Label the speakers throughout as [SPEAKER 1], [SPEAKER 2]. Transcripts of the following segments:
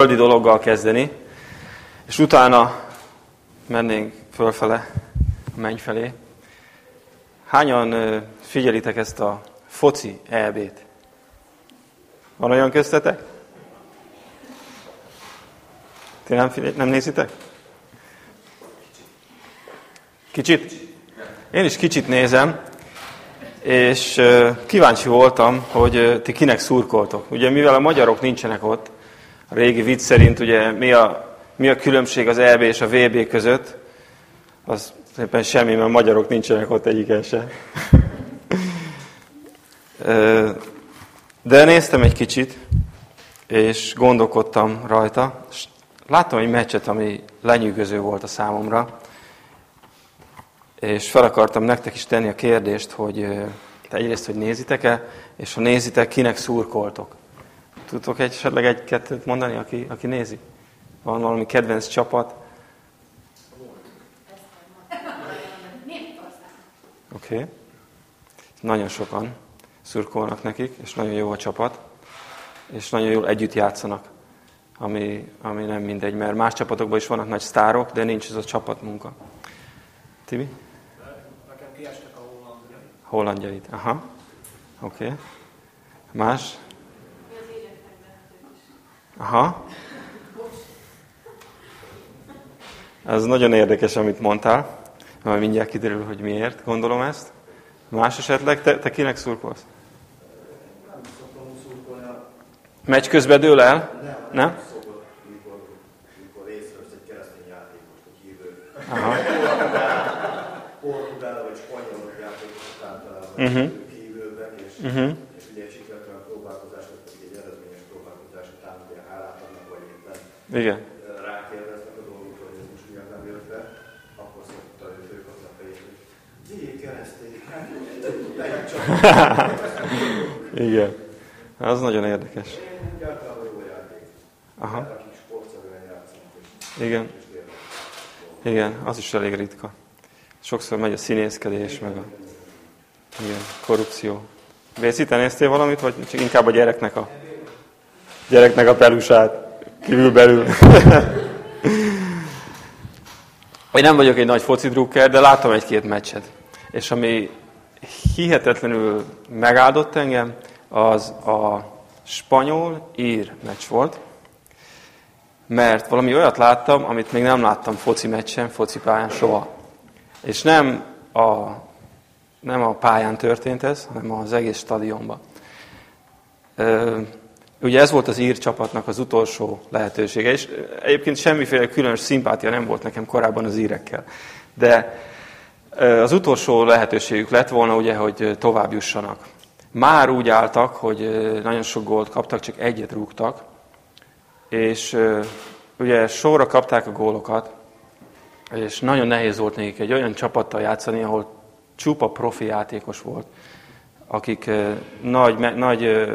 [SPEAKER 1] földi dologgal kezdeni, és utána mennénk fölfele, a menny felé. Hányan figyelitek ezt a foci EB-t? Van olyan köztetek? Ti nem, nem nézitek? Kicsit? Én is kicsit nézem, és kíváncsi voltam, hogy ti kinek szurkoltok. Ugye mivel a magyarok nincsenek ott, régi vicc szerint ugye mi a, mi a különbség az EB és a VB között, az éppen semmi, mert magyarok nincsenek ott egyiken se. De néztem egy kicsit, és gondolkodtam rajta, és láttam egy meccset, ami lenyűgöző volt a számomra, és fel akartam nektek is tenni a kérdést, hogy egyrészt, hogy nézitek-e, és ha nézitek, kinek szurkoltok. Tudtok esetleg egy-kettőt mondani, aki, aki nézi? Van valami kedvenc csapat? Oké. Okay. Nagyon sokan szurkolnak nekik, és nagyon jó a csapat, és nagyon jól együtt játszanak, ami, ami nem mindegy, mert más csapatokban is vannak nagy sztárok, de nincs ez a csapatmunka. Tibi?
[SPEAKER 2] Nekem kiestek a hollandjait.
[SPEAKER 1] Hollandjait, aha. Oké. Okay. Más? Aha. Ez nagyon érdekes, amit mondtál. Majd mindjárt kiderül, hogy miért gondolom ezt. Más esetleg? Te, te kinek szurkolsz?
[SPEAKER 2] Nem szoktam szurkolni.
[SPEAKER 1] Meccs közben dől el?
[SPEAKER 2] Nem.
[SPEAKER 1] Nem?
[SPEAKER 2] Szokott, mikor, mikor észrevesz egy keresztény játékost, egy hívő.
[SPEAKER 1] Aha.
[SPEAKER 2] Portugál vagy spanyol játékosok általában ők hívőben, és,
[SPEAKER 1] Mhm.
[SPEAKER 2] és ugye egy sikertelen próbálkozás, vagy egy eredményes próbálkozás után ugye hálát adnak, vagy éppen
[SPEAKER 1] Igen.
[SPEAKER 2] rákérdeznek a dolgokra, hogy ez most miért nem jött be, akkor szokta ő főkapni a fejét, hogy Vigyék keresztény, hát legyen csak.
[SPEAKER 1] Igen. Az nagyon érdekes.
[SPEAKER 2] Én úgy általában jó játék.
[SPEAKER 1] Aha.
[SPEAKER 2] Akik sportszerűen játszanak, és,
[SPEAKER 1] Igen.
[SPEAKER 2] és.
[SPEAKER 1] Igen, az is elég ritka. Sokszor megy a színészkedés, meg a igen, korrupció. Béci, te néztél valamit, vagy csak inkább a gyereknek a, gyereknek a pelusát? Kívül-belül. Én nem vagyok egy nagy foci drukker, de láttam egy-két meccset. És ami hihetetlenül megáldott engem, az a spanyol-ír meccs volt. Mert valami olyat láttam, amit még nem láttam foci meccsen, foci pályán soha. És nem a, nem a pályán történt ez, hanem az egész stadionban. Ugye ez volt az ír csapatnak az utolsó lehetősége, és egyébként semmiféle különös szimpátia nem volt nekem korábban az írekkel. De az utolsó lehetőségük lett volna, ugye, hogy tovább jussanak. Már úgy álltak, hogy nagyon sok gólt kaptak, csak egyet rúgtak, és ugye sorra kapták a gólokat, és nagyon nehéz volt nekik egy olyan csapattal játszani, ahol csupa profi játékos volt, akik nagy, nagy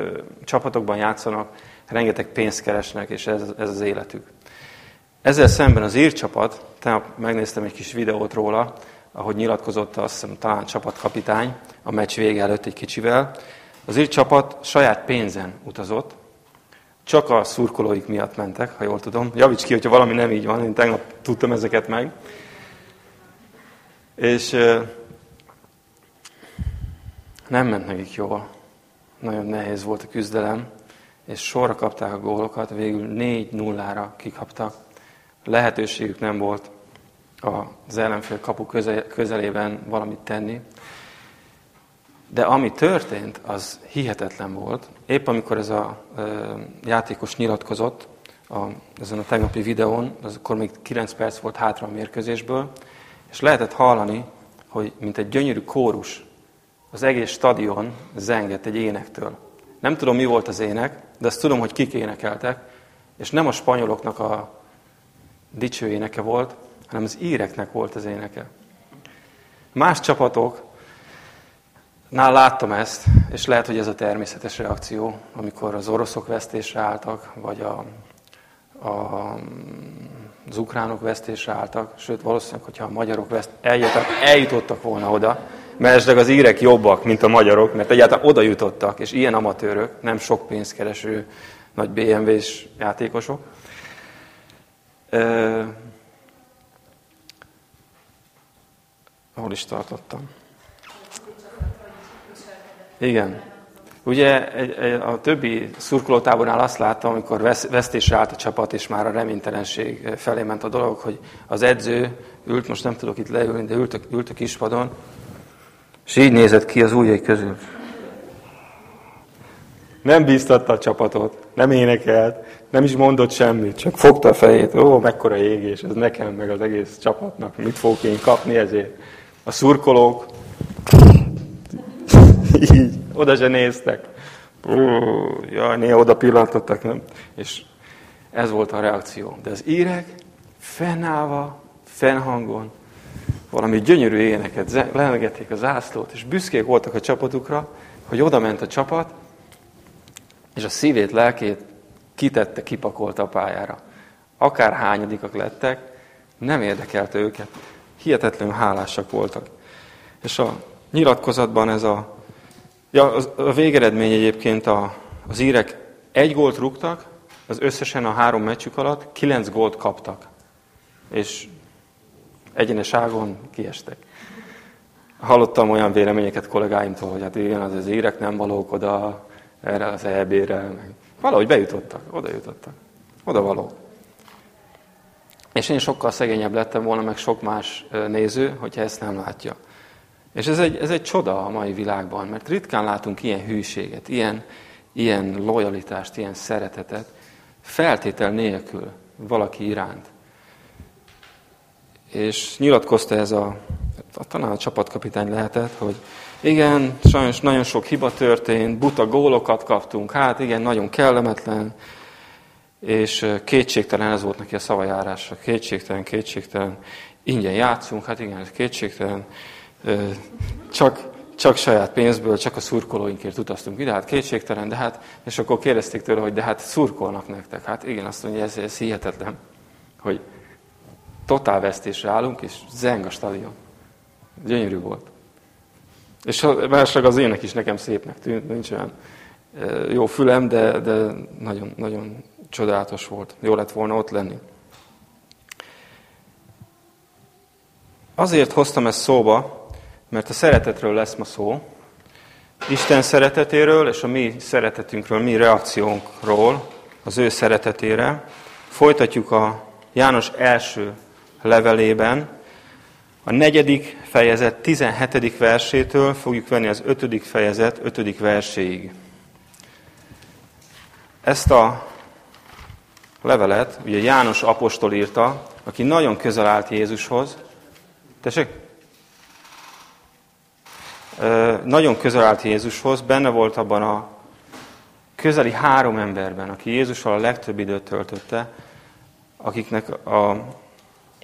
[SPEAKER 1] csapatokban játszanak, rengeteg pénzt keresnek, és ez, ez az életük. Ezzel szemben az ír csapat, tegnap megnéztem egy kis videót róla, ahogy nyilatkozott azt hiszem talán csapatkapitány a meccs vége előtt egy kicsivel. Az ír csapat saját pénzen utazott, csak a szurkolóik miatt mentek, ha jól tudom. Javíts ki, hogyha valami nem így van, én tegnap tudtam ezeket meg. És nem ment nekik jól. Nagyon nehéz volt a küzdelem, és sorra kapták a gólokat, végül 4-0-ra kikaptak. Lehetőségük nem volt az ellenfél kapu köze- közelében valamit tenni. De ami történt, az hihetetlen volt. Épp amikor ez a játékos nyilatkozott a, ezen a tegnapi videón, az akkor még 9 perc volt hátra a mérkőzésből, és lehetett hallani, hogy mint egy gyönyörű kórus, az egész stadion zengett egy énektől. Nem tudom, mi volt az ének, de azt tudom, hogy kik énekeltek, és nem a spanyoloknak a dicső éneke volt, hanem az íreknek volt az éneke. Más csapatok, Nál láttam ezt, és lehet, hogy ez a természetes reakció, amikor az oroszok vesztésre álltak, vagy a, a, az ukránok vesztésre álltak, sőt valószínűleg, hogyha a magyarok veszt, eljutottak, eljutottak volna oda, mert esetleg az írek jobbak, mint a magyarok, mert egyáltalán oda jutottak, és ilyen amatőrök, nem sok pénzkereső nagy BMW-s játékosok. Ö, hol is tartottam? Igen. Ugye a többi szurkolótábornál azt láttam, amikor vesztésre állt a csapat, és már a reménytelenség felé ment a dolog, hogy az edző ült, most nem tudok itt leülni, de ült a kispadon, és így nézett ki az ujjai közül. Nem bíztatta a csapatot, nem énekelt, nem is mondott semmit, csak fogta a fejét. Ó, mekkora égés, ez nekem, meg az egész csapatnak. Mit fogok én kapni ezért? A szurkolók így, oda se néztek. Jaj, néha oda pillantottak, nem? És ez volt a reakció. De az írek fennállva, fennhangon, valami gyönyörű éneket, lengették a zászlót, és büszkék voltak a csapatukra, hogy oda ment a csapat, és a szívét, lelkét kitette, kipakolta a pályára. Akár hányadikak lettek, nem érdekelte őket. Hihetetlenül hálásak voltak. És a nyilatkozatban ez a, ja, a végeredmény egyébként a, az írek egy gólt rúgtak, az összesen a három meccsük alatt kilenc gólt kaptak. És egyeneságon kiestek. Hallottam olyan véleményeket kollégáimtól, hogy hát igen, az, az írek nem valók oda, erre az EB-re. Valahogy bejutottak, oda jutottak. Oda való. És én sokkal szegényebb lettem volna, meg sok más néző, hogyha ezt nem látja. És ez egy, ez egy csoda a mai világban, mert ritkán látunk ilyen hűséget, ilyen, ilyen lojalitást, ilyen szeretetet, feltétel nélkül valaki iránt. És nyilatkozta ez a, talán a csapatkapitány lehetett, hogy igen, sajnos nagyon sok hiba történt, buta gólokat kaptunk, hát igen, nagyon kellemetlen, és kétségtelen ez volt neki a szavajárása, kétségtelen, kétségtelen, ingyen játszunk, hát igen, kétségtelen, csak, csak saját pénzből, csak a szurkolóinkért utaztunk ide, hát kétségtelen, de hát, és akkor kérdezték tőle, hogy de hát szurkolnak nektek. Hát igen, azt mondja, ez, ez hihetetlen, hogy totál vesztésre állunk, és zeng a stadion. Gyönyörű volt. És másság az ének is nekem szépnek tűnt, nincs olyan jó fülem, de, de nagyon, nagyon csodálatos volt. Jó lett volna ott lenni. Azért hoztam ezt szóba, mert a szeretetről lesz ma szó. Isten szeretetéről és a mi szeretetünkről, mi reakciónkról, az ő szeretetére. Folytatjuk a János első levelében, a negyedik fejezet 17. versétől fogjuk venni az ötödik fejezet ötödik verséig. Ezt a levelet ugye János apostol írta, aki nagyon közel állt Jézushoz. Tessék? Nagyon közel állt Jézushoz, benne volt abban a közeli három emberben, aki Jézussal a legtöbb időt töltötte, akiknek a,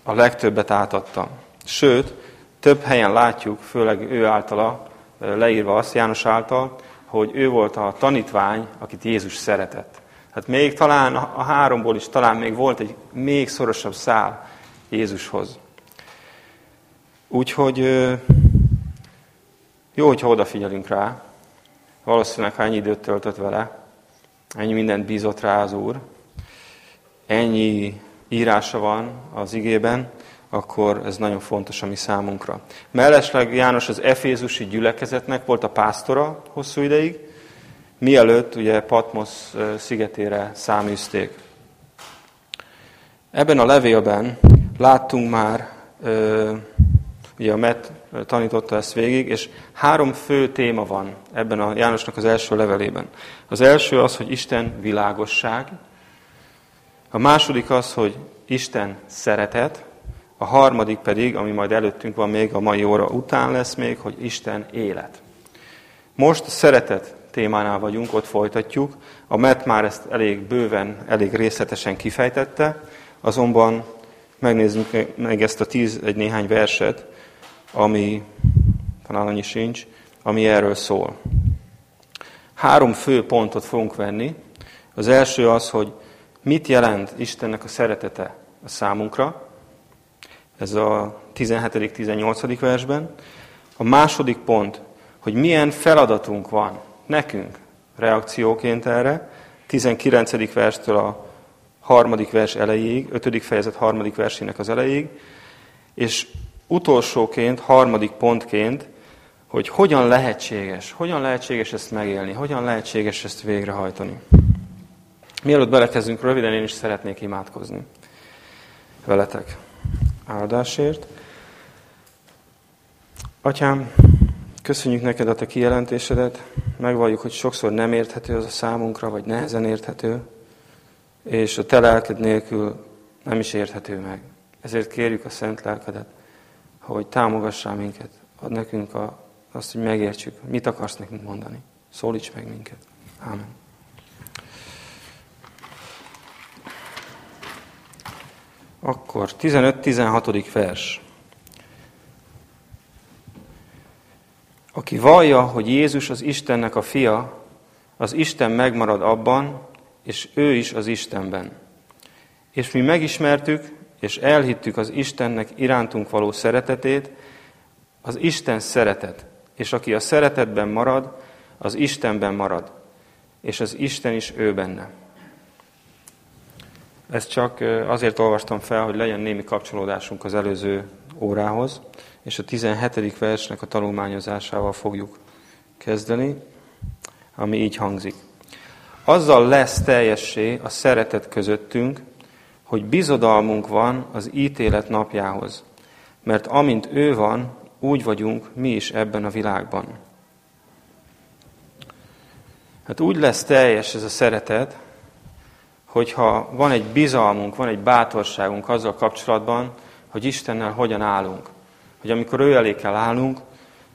[SPEAKER 1] a legtöbbet átadta. Sőt, több helyen látjuk, főleg ő általa leírva azt, János által, hogy ő volt a tanítvány, akit Jézus szeretett. Hát még talán a háromból is talán még volt egy még szorosabb szál Jézushoz. Úgyhogy jó, hogyha odafigyelünk rá. Valószínűleg, ha ennyi időt töltött vele, ennyi mindent bízott rá az Úr, ennyi írása van az igében, akkor ez nagyon fontos a mi számunkra. Mellesleg János az Efézusi gyülekezetnek volt a pásztora hosszú ideig, mielőtt ugye Patmos szigetére száműzték. Ebben a levélben láttunk már, ugye a Met tanította ezt végig, és három fő téma van ebben a Jánosnak az első levelében. Az első az, hogy Isten világosság, a második az, hogy Isten szeretet, a harmadik pedig, ami majd előttünk van még a mai óra után lesz még, hogy Isten élet. Most szeretet témánál vagyunk, ott folytatjuk. A Met már ezt elég bőven, elég részletesen kifejtette, azonban megnézzük meg ezt a tíz egy néhány verset, ami talán annyi sincs, ami erről szól. Három fő pontot fogunk venni. Az első az, hogy mit jelent Istennek a szeretete a számunkra, ez a 17.-18. versben. A második pont, hogy milyen feladatunk van nekünk reakcióként erre, 19. verstől a harmadik vers elejéig, ötödik fejezet harmadik versének az elejéig, és utolsóként, harmadik pontként, hogy hogyan lehetséges, hogyan lehetséges ezt megélni, hogyan lehetséges ezt végrehajtani. Mielőtt belekezdünk, röviden én is szeretnék imádkozni veletek áldásért. Atyám, köszönjük neked a te kijelentésedet, megvalljuk, hogy sokszor nem érthető az a számunkra, vagy nehezen érthető, és a te lelked nélkül nem is érthető meg. Ezért kérjük a szent lelkedet, hogy támogassál minket, ad nekünk a, azt, hogy megértsük, mit akarsz nekünk mondani. Szólíts meg minket. Ámen. Akkor 15-16. vers. Aki vallja, hogy Jézus az Istennek a fia, az Isten megmarad abban, és ő is az Istenben. És mi megismertük, és elhittük az Istennek irántunk való szeretetét, az Isten szeretet, és aki a szeretetben marad, az Istenben marad, és az Isten is ő benne. Ezt csak azért olvastam fel, hogy legyen némi kapcsolódásunk az előző órához, és a 17. versnek a tanulmányozásával fogjuk kezdeni, ami így hangzik. Azzal lesz teljessé a szeretet közöttünk, hogy bizodalmunk van az ítélet napjához, mert amint ő van, úgy vagyunk mi is ebben a világban. Hát úgy lesz teljes ez a szeretet, hogyha van egy bizalmunk, van egy bátorságunk azzal kapcsolatban, hogy Istennel hogyan állunk. Hogy amikor ő elé kell állnunk,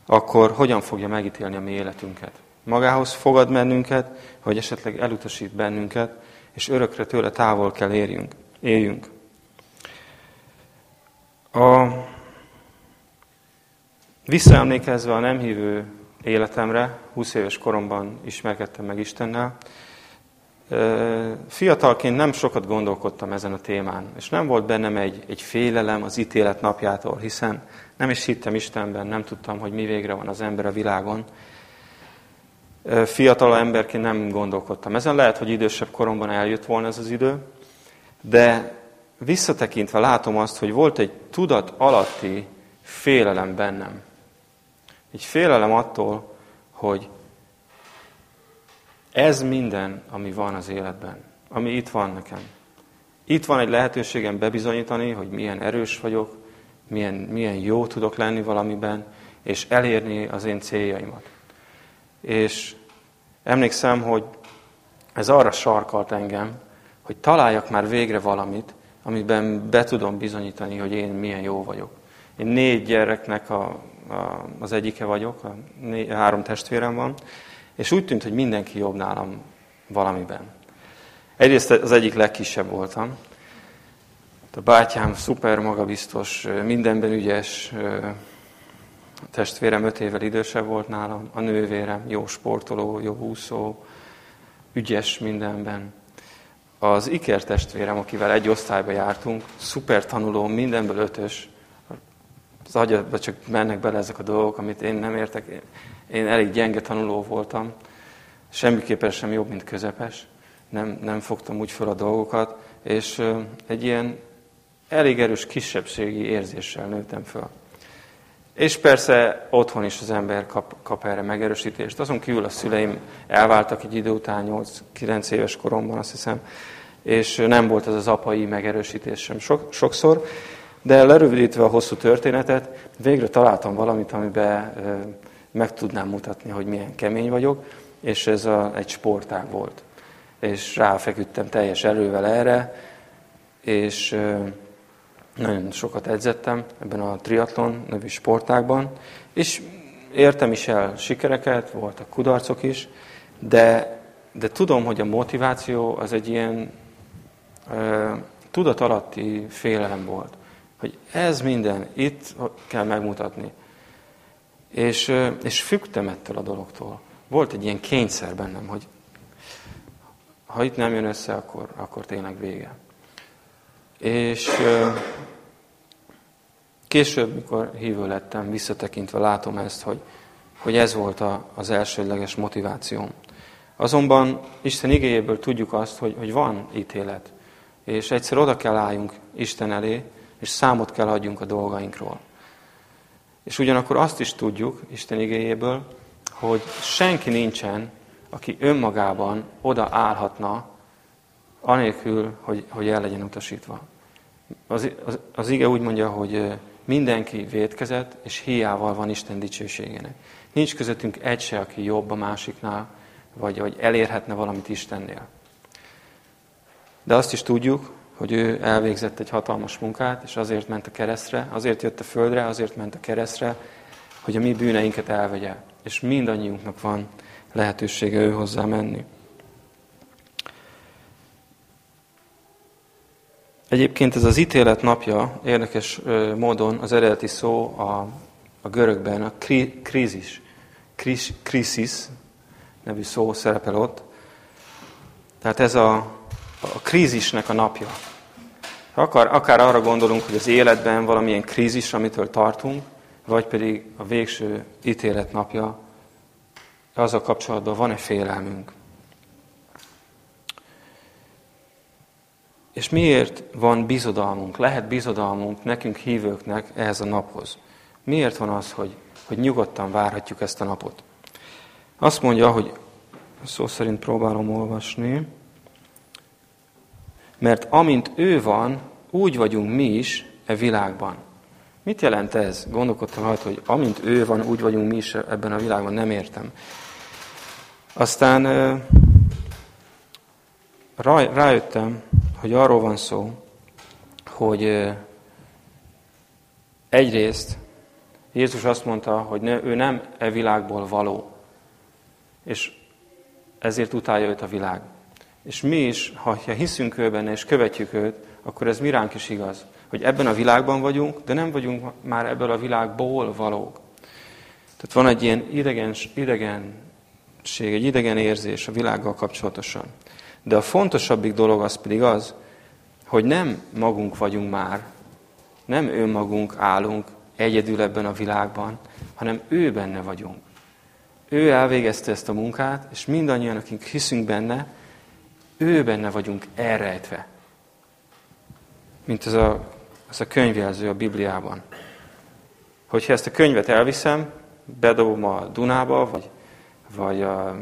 [SPEAKER 1] akkor hogyan fogja megítélni a mi életünket. Magához fogad bennünket, vagy esetleg elutasít bennünket, és örökre tőle távol kell érjünk, éljünk. A, visszaemlékezve a nem hívő életemre, 20 éves koromban ismerkedtem meg Istennel, Fiatalként nem sokat gondolkodtam ezen a témán, és nem volt bennem egy, egy félelem az ítélet napjától, hiszen nem is hittem Istenben, nem tudtam, hogy mi végre van az ember a világon. Fiatal emberként nem gondolkodtam. Ezen lehet, hogy idősebb koromban eljött volna ez az idő, de visszatekintve látom azt, hogy volt egy tudat alatti félelem bennem. Egy félelem attól, hogy ez minden, ami van az életben, ami itt van nekem. Itt van egy lehetőségem bebizonyítani, hogy milyen erős vagyok, milyen, milyen jó tudok lenni valamiben, és elérni az én céljaimat. És emlékszem, hogy ez arra sarkalt engem, hogy találjak már végre valamit, amiben be tudom bizonyítani, hogy én milyen jó vagyok. Én négy gyereknek a, a, az egyike vagyok, a négy, három testvérem van, és úgy tűnt, hogy mindenki jobb nálam valamiben. Egyrészt az egyik legkisebb voltam. A bátyám szuper magabiztos, mindenben ügyes, a testvérem öt évvel idősebb volt nálam, a nővérem jó sportoló, jó úszó, ügyes mindenben. Az Iker testvérem, akivel egy osztályba jártunk, szuper tanuló, mindenből ötös. Az agyadba csak mennek bele ezek a dolgok, amit én nem értek. Én elég gyenge tanuló voltam, semmiképpen sem jobb, mint közepes. Nem, nem fogtam úgy fel a dolgokat, és egy ilyen elég erős kisebbségi érzéssel nőttem föl. És persze otthon is az ember kap, kap erre megerősítést. Azon kívül a szüleim elváltak egy idő után, 8-9 éves koromban, azt hiszem, és nem volt ez az apai megerősítés sem sok, sokszor, de lerövidítve a hosszú történetet, végre találtam valamit, amiben meg tudnám mutatni, hogy milyen kemény vagyok, és ez a, egy sportág volt. És ráfeküdtem teljes erővel erre, és nagyon sokat edzettem ebben a triatlon nevű sportágban, és értem is el sikereket, voltak kudarcok is, de, de tudom, hogy a motiváció az egy ilyen uh, tudat alatti félelem volt. Hogy ez minden, itt kell megmutatni. És, és fügtem ettől a dologtól. Volt egy ilyen kényszer bennem, hogy ha itt nem jön össze, akkor, akkor tényleg vége. És később, mikor hívő lettem, visszatekintve látom ezt, hogy, hogy ez volt a, az elsődleges motivációm. Azonban Isten igéjéből tudjuk azt, hogy, hogy van ítélet. és egyszer oda kell álljunk Isten elé, és számot kell adjunk a dolgainkról. És ugyanakkor azt is tudjuk Isten igéjéből, hogy senki nincsen, aki önmagában oda állhatna, anélkül, hogy, hogy el legyen utasítva. Az, az, az ige úgy mondja, hogy mindenki védkezett, és hiával van Isten dicsőségének. Nincs közöttünk egy se, aki jobb a másiknál, vagy, vagy elérhetne valamit Istennél. De azt is tudjuk, hogy ő elvégzett egy hatalmas munkát, és azért ment a keresztre, azért jött a földre, azért ment a keresztre, hogy a mi bűneinket elvegye. És mindannyiunknak van lehetősége ő hozzá menni. Egyébként ez az ítélet napja érdekes módon az eredeti szó a, a görögben a kri, krízis, kris, krisis nevű szó szerepel ott. Tehát ez a, a krízisnek a napja. Akár, akár arra gondolunk, hogy az életben valamilyen krízis, amitől tartunk, vagy pedig a végső ítélet napja, azzal kapcsolatban van-e félelmünk. És miért van bizodalmunk, lehet bizodalmunk nekünk hívőknek ehhez a naphoz? Miért van az, hogy, hogy nyugodtan várhatjuk ezt a napot? Azt mondja, hogy szó szerint próbálom olvasni, mert amint ő van, úgy vagyunk mi is e világban. Mit jelent ez? Gondolkodtam rajta, hogy amint ő van, úgy vagyunk mi is ebben a világban, nem értem. Aztán rájöttem, hogy arról van szó, hogy egyrészt Jézus azt mondta, hogy ő nem e világból való, és ezért utálja őt a világ. És mi is, ha hiszünk ő benne és követjük őt, akkor ez miránk is igaz, hogy ebben a világban vagyunk, de nem vagyunk már ebből a világból valók. Tehát van egy ilyen idegen, idegenség, egy idegen érzés a világgal kapcsolatosan. De a fontosabbik dolog az pedig az, hogy nem magunk vagyunk már, nem önmagunk állunk egyedül ebben a világban, hanem ő benne vagyunk. Ő elvégezte ezt a munkát, és mindannyian, akik hiszünk benne, ő benne vagyunk elrejtve. Mint ez a, ez a könyvjelző a Bibliában. Hogyha ezt a könyvet elviszem, bedobom a Dunába, vagy, vagy a,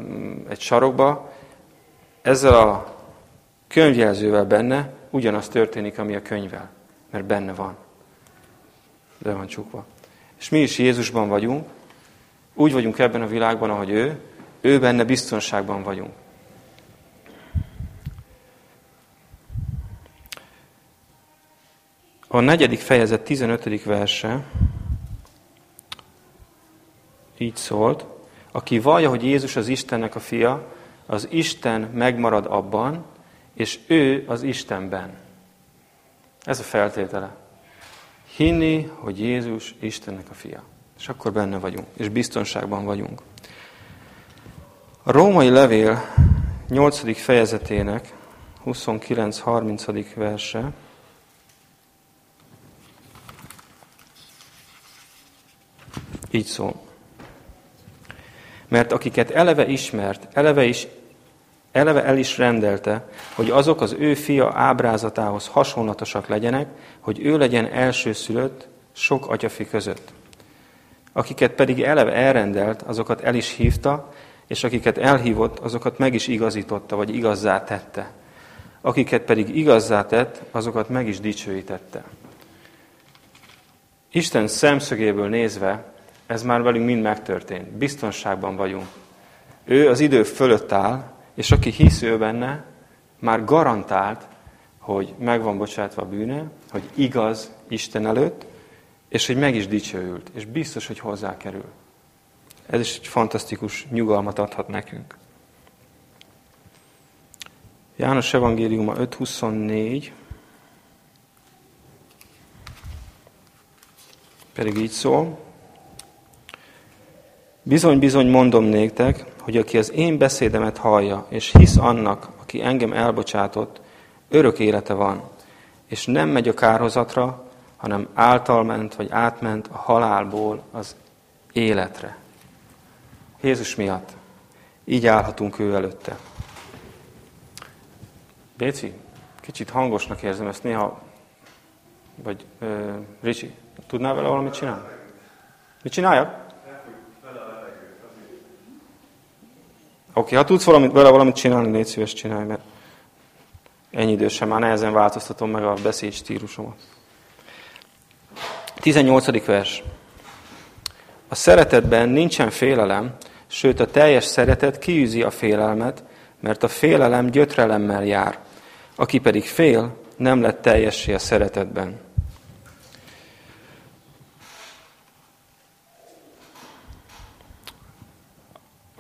[SPEAKER 1] egy sarokba, ezzel a könyvjelzővel benne ugyanaz történik, ami a könyvvel, mert benne van. De van csukva. És mi is Jézusban vagyunk, úgy vagyunk ebben a világban, ahogy ő, ő benne biztonságban vagyunk. A negyedik fejezet 15. verse így szólt, aki vallja, hogy Jézus az Istennek a fia, az Isten megmarad abban, és ő az Istenben. Ez a feltétele. Hinni, hogy Jézus Istennek a fia. És akkor benne vagyunk, és biztonságban vagyunk. A római levél 8. fejezetének 29-30. verse így szól. Mert akiket eleve ismert, eleve is eleve el is rendelte, hogy azok az ő fia ábrázatához hasonlatosak legyenek, hogy ő legyen elsőszülött sok atyafi között. Akiket pedig eleve elrendelt, azokat el is hívta, és akiket elhívott, azokat meg is igazította, vagy igazzá tette. Akiket pedig igazzá tett, azokat meg is dicsőítette. Isten szemszögéből nézve, ez már velünk mind megtörtént. Biztonságban vagyunk. Ő az idő fölött áll, és aki hisz ő benne, már garantált, hogy meg van bocsátva a bűne, hogy igaz Isten előtt, és hogy meg is dicsőült, és biztos, hogy hozzá kerül. Ez is egy fantasztikus nyugalmat adhat nekünk. János Evangéliuma 5.24 pedig így szól. Bizony, bizony mondom néktek, hogy aki az én beszédemet hallja, és hisz annak, aki engem elbocsátott, örök élete van, és nem megy a kárhozatra, hanem által ment, vagy átment a halálból az életre. Jézus miatt. Így állhatunk ő előtte. Béci, kicsit hangosnak érzem ezt néha, vagy ö, Ricsi, tudnál vele valamit csinálni? Mit csináljak? Oké, ha tudsz valamit, vele valamit csinálni, légy szíves csinálj, mert ennyi idősen már nehezen változtatom meg a beszéd stílusomat. 18. vers. A szeretetben nincsen félelem, sőt a teljes szeretet kiűzi a félelmet, mert a félelem gyötrelemmel jár. Aki pedig fél, nem lett teljessé a szeretetben.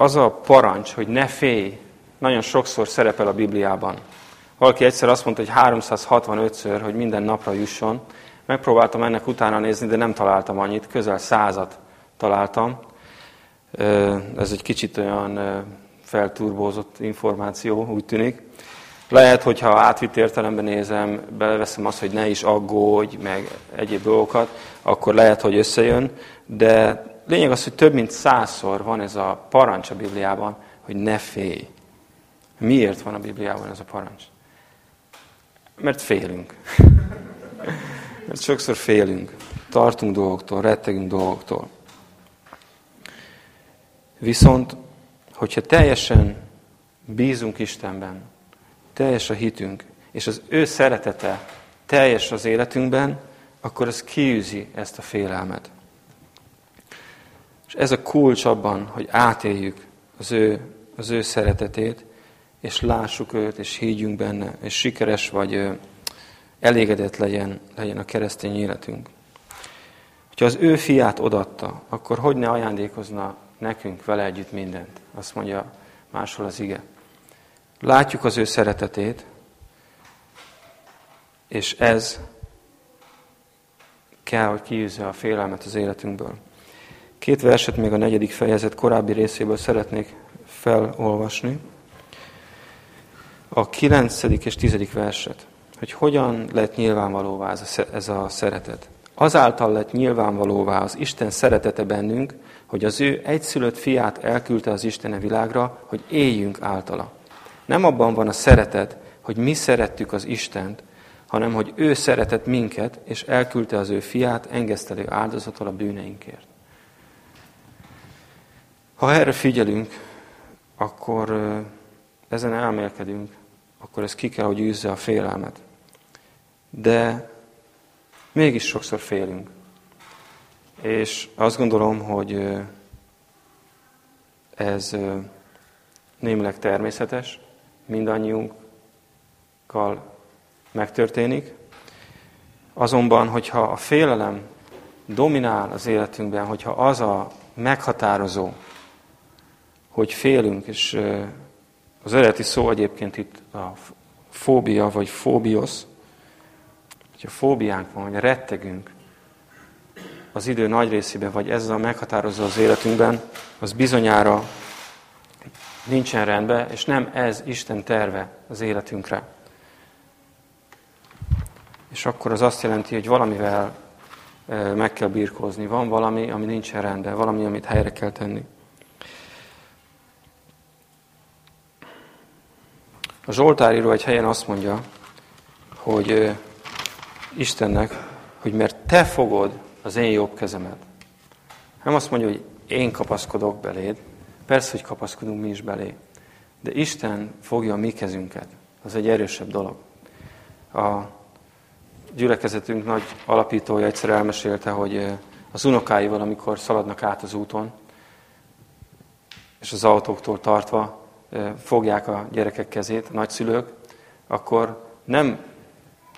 [SPEAKER 1] Az a parancs, hogy ne félj, nagyon sokszor szerepel a Bibliában. Valaki egyszer azt mondta, hogy 365-ször, hogy minden napra jusson. Megpróbáltam ennek utána nézni, de nem találtam annyit, közel százat találtam. Ez egy kicsit olyan felturbózott információ, úgy tűnik. Lehet, hogyha átvitt értelemben nézem, beleveszem azt, hogy ne is aggódj, meg egyéb dolgokat, akkor lehet, hogy összejön, de lényeg az, hogy több mint százszor van ez a parancs a Bibliában, hogy ne félj. Miért van a Bibliában ez a parancs? Mert félünk. Mert sokszor félünk. Tartunk dolgoktól, rettegünk dolgoktól. Viszont, hogyha teljesen bízunk Istenben, teljes a hitünk, és az ő szeretete teljes az életünkben, akkor ez kiűzi ezt a félelmet. És ez a kulcs abban, hogy átéljük az ő, az ő szeretetét, és lássuk őt, és higgyünk benne, és sikeres vagy elégedett legyen, legyen a keresztény életünk. Ha az ő fiát odatta, akkor hogy ne ajándékozna nekünk vele együtt mindent? Azt mondja máshol az ige. Látjuk az ő szeretetét, és ez kell, hogy kiűzze a félelmet az életünkből. Két verset még a negyedik fejezet korábbi részéből szeretnék felolvasni. A kilencedik és tizedik verset, hogy hogyan lett nyilvánvalóvá ez a szeretet. Azáltal lett nyilvánvalóvá az Isten szeretete bennünk, hogy az ő egyszülött fiát elküldte az Istene világra, hogy éljünk általa. Nem abban van a szeretet, hogy mi szerettük az Istent, hanem hogy ő szeretett minket, és elküldte az ő fiát engesztelő áldozatot a bűneinkért. Ha erre figyelünk, akkor ezen elmélkedünk, akkor ez ki kell, hogy űzze a félelmet. De mégis sokszor félünk. És azt gondolom, hogy ez némileg természetes, mindannyiunkkal megtörténik. Azonban, hogyha a félelem dominál az életünkben, hogyha az a meghatározó, hogy félünk, és az eredeti szó egyébként itt a fóbia, vagy fóbiosz, hogyha fóbiánk van, vagy rettegünk az idő nagy részében, vagy ez a meghatározó az életünkben, az bizonyára nincsen rendben, és nem ez Isten terve az életünkre. És akkor az azt jelenti, hogy valamivel meg kell birkózni. Van valami, ami nincsen rendben, valami, amit helyre kell tenni. A Zsoltáríró egy helyen azt mondja, hogy Istennek, hogy mert te fogod az én jobb kezemet. Nem azt mondja, hogy én kapaszkodok beléd, persze, hogy kapaszkodunk mi is belé, de Isten fogja a mi kezünket. Az egy erősebb dolog. A gyülekezetünk nagy alapítója egyszer elmesélte, hogy az unokáival, amikor szaladnak át az úton, és az autóktól tartva fogják a gyerekek kezét, a nagyszülők, akkor nem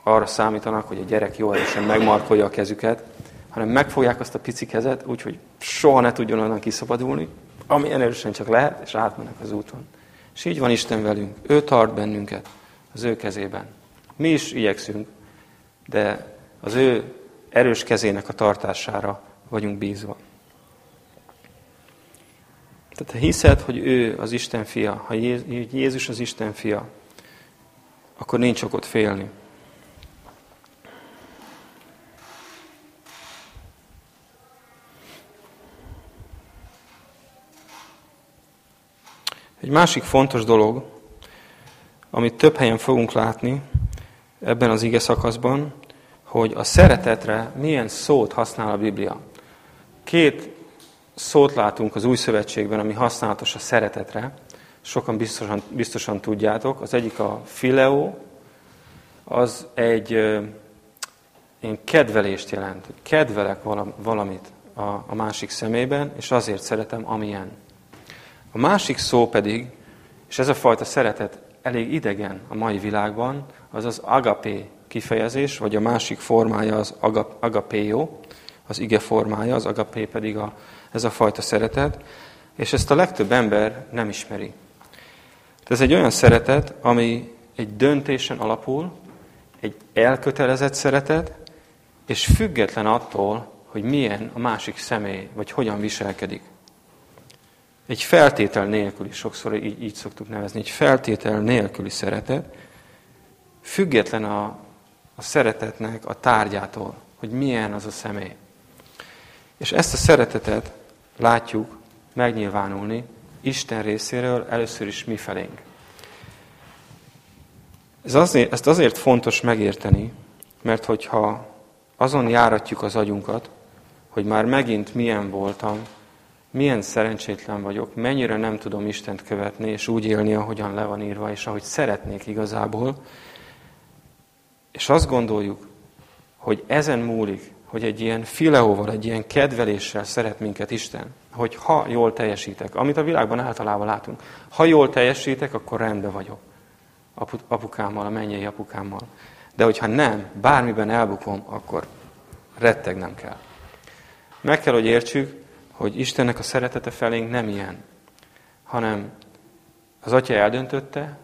[SPEAKER 1] arra számítanak, hogy a gyerek jó erősen megmarkolja a kezüket, hanem megfogják azt a pici kezet, úgyhogy soha ne tudjon onnan kiszabadulni, amilyen erősen csak lehet, és átmennek az úton. És így van Isten velünk. Ő tart bennünket az ő kezében. Mi is igyekszünk, de az ő erős kezének a tartására vagyunk bízva. Tehát ha hiszed, hogy ő az Isten fia, ha Jézus az Isten fia, akkor nincs okot félni. Egy másik fontos dolog, amit több helyen fogunk látni, ebben az ige szakaszban, hogy a szeretetre milyen szót használ a Biblia. Két szót látunk az új szövetségben, ami használatos a szeretetre. Sokan biztosan, biztosan tudjátok. Az egyik a fileo, az egy én kedvelést jelent. Kedvelek valamit a, a másik szemében, és azért szeretem, amilyen. A másik szó pedig, és ez a fajta szeretet elég idegen a mai világban, az az agapé kifejezés, vagy a másik formája az agapéjo, az ige formája, az agapé pedig a, ez a fajta szeretet, és ezt a legtöbb ember nem ismeri. Ez egy olyan szeretet, ami egy döntésen alapul, egy elkötelezett szeretet, és független attól, hogy milyen a másik személy, vagy hogyan viselkedik. Egy feltétel nélküli, sokszor így, így szoktuk nevezni, egy feltétel nélküli szeretet, független a, a szeretetnek a tárgyától, hogy milyen az a személy. És ezt a szeretetet látjuk megnyilvánulni Isten részéről először is mi felénk. Ez azért, ezt azért fontos megérteni, mert hogyha azon járatjuk az agyunkat, hogy már megint milyen voltam, milyen szerencsétlen vagyok, mennyire nem tudom Istent követni, és úgy élni, ahogyan le van írva, és ahogy szeretnék igazából, és azt gondoljuk, hogy ezen múlik, hogy egy ilyen fileóval, egy ilyen kedveléssel szeret minket Isten, hogy ha jól teljesítek, amit a világban általában látunk, ha jól teljesítek, akkor rendben vagyok apukámmal, a mennyei apukámmal. De hogyha nem, bármiben elbukom, akkor rettegnem kell. Meg kell, hogy értsük, hogy Istennek a szeretete felénk nem ilyen, hanem az Atya eldöntötte,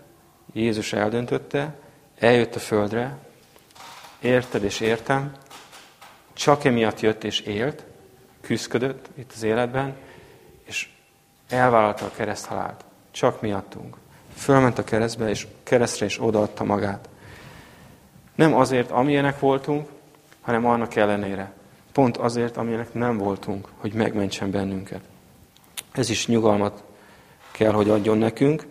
[SPEAKER 1] Jézus eldöntötte, eljött a földre, érted és értem, csak emiatt jött és élt, küzdködött itt az életben, és elvállalta a kereszthalált. Csak miattunk. Fölment a keresztbe, és keresztre is odaadta magát. Nem azért, amilyenek voltunk, hanem annak ellenére. Pont azért, amilyenek nem voltunk, hogy megmentsen bennünket. Ez is nyugalmat kell, hogy adjon nekünk.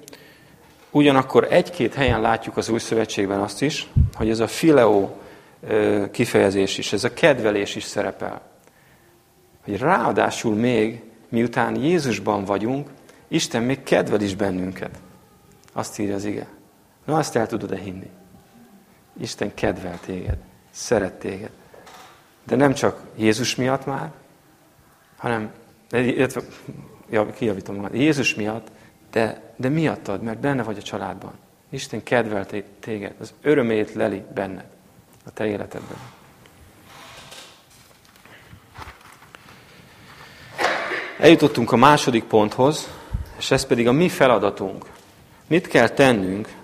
[SPEAKER 1] Ugyanakkor egy-két helyen látjuk az új szövetségben azt is, hogy ez a fileo kifejezés is, ez a kedvelés is szerepel. Hogy ráadásul még, miután Jézusban vagyunk, Isten még kedvel is bennünket. Azt írja az ige. Na, azt el tudod-e hinni? Isten kedvel téged, szeret téged. De nem csak Jézus miatt már, hanem, illetve, kijavítom magad, Jézus miatt, de, de miattad, mert benne vagy a családban. Isten kedvel téged, az örömét leli benned, a te életedben. Eljutottunk a második ponthoz, és ez pedig a mi feladatunk. Mit kell tennünk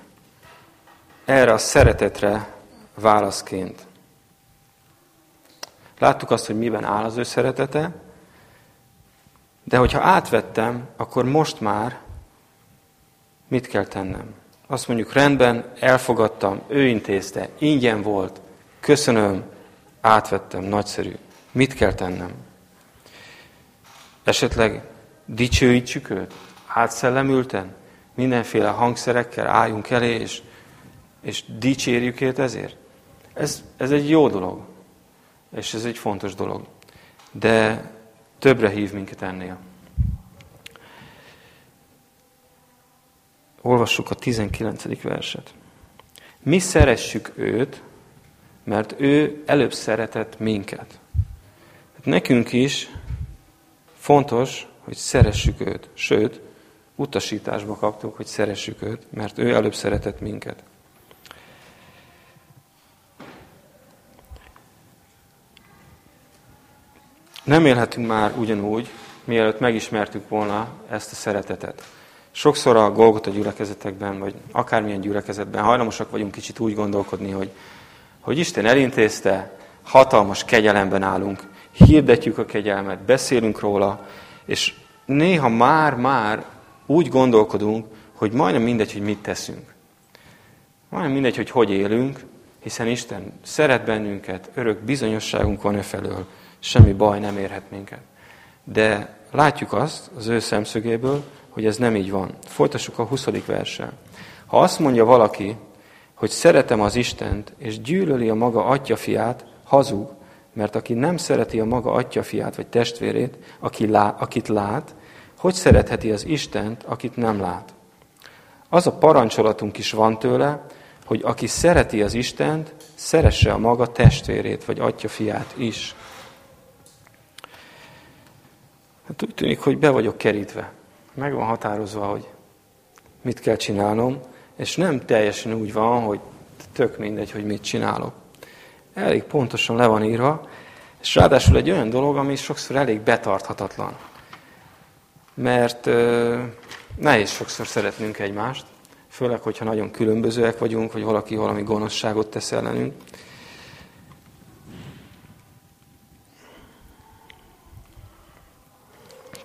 [SPEAKER 1] erre a szeretetre válaszként? Láttuk azt, hogy miben áll az ő szeretete, de hogyha átvettem, akkor most már mit kell tennem? Azt mondjuk, rendben, elfogadtam, ő intézte, ingyen volt, köszönöm, átvettem, nagyszerű. Mit kell tennem? Esetleg dicsőítsük őt? Átszellemülten? mindenféle hangszerekkel álljunk elé, és, és dicsérjük őt ezért. Ez, ez egy jó dolog, és ez egy fontos dolog. De többre hív minket ennél. Olvassuk a 19. verset. Mi szeressük őt, mert ő előbb szeretett minket. Hát nekünk is fontos, hogy szeressük őt. Sőt, utasításba kaptuk, hogy szeressük őt, mert ő előbb szeretett minket. Nem élhetünk már ugyanúgy, mielőtt megismertük volna ezt a szeretetet. Sokszor a Golgota gyülekezetekben, vagy akármilyen gyülekezetben hajlamosak vagyunk kicsit úgy gondolkodni, hogy, hogy Isten elintézte, hatalmas kegyelemben állunk, hirdetjük a kegyelmet, beszélünk róla, és néha már-már úgy gondolkodunk, hogy majdnem mindegy, hogy mit teszünk. Majdnem mindegy, hogy hogy élünk, hiszen Isten szeret bennünket, örök bizonyosságunk van e felől, semmi baj nem érhet minket. De látjuk azt az ő szemszögéből, hogy ez nem így van. Folytassuk a 20. versen. Ha azt mondja valaki, hogy szeretem az Istent, és gyűlöli a maga atyafiát, hazug, mert aki nem szereti a maga atyafiát vagy testvérét, aki lá, akit lát, hogy szeretheti az Istent, akit nem lát? Az a parancsolatunk is van tőle, hogy aki szereti az Istent, szeresse a maga testvérét vagy atyafiát is. Hát úgy tűnik, hogy be vagyok kerítve. Meg van határozva, hogy mit kell csinálnom, és nem teljesen úgy van, hogy tök mindegy, hogy mit csinálok. Elég pontosan le van írva, és ráadásul egy olyan dolog, ami sokszor elég betarthatatlan. Mert euh, nehéz sokszor szeretnünk egymást, főleg, hogyha nagyon különbözőek vagyunk, vagy valaki valami gonoszságot tesz ellenünk.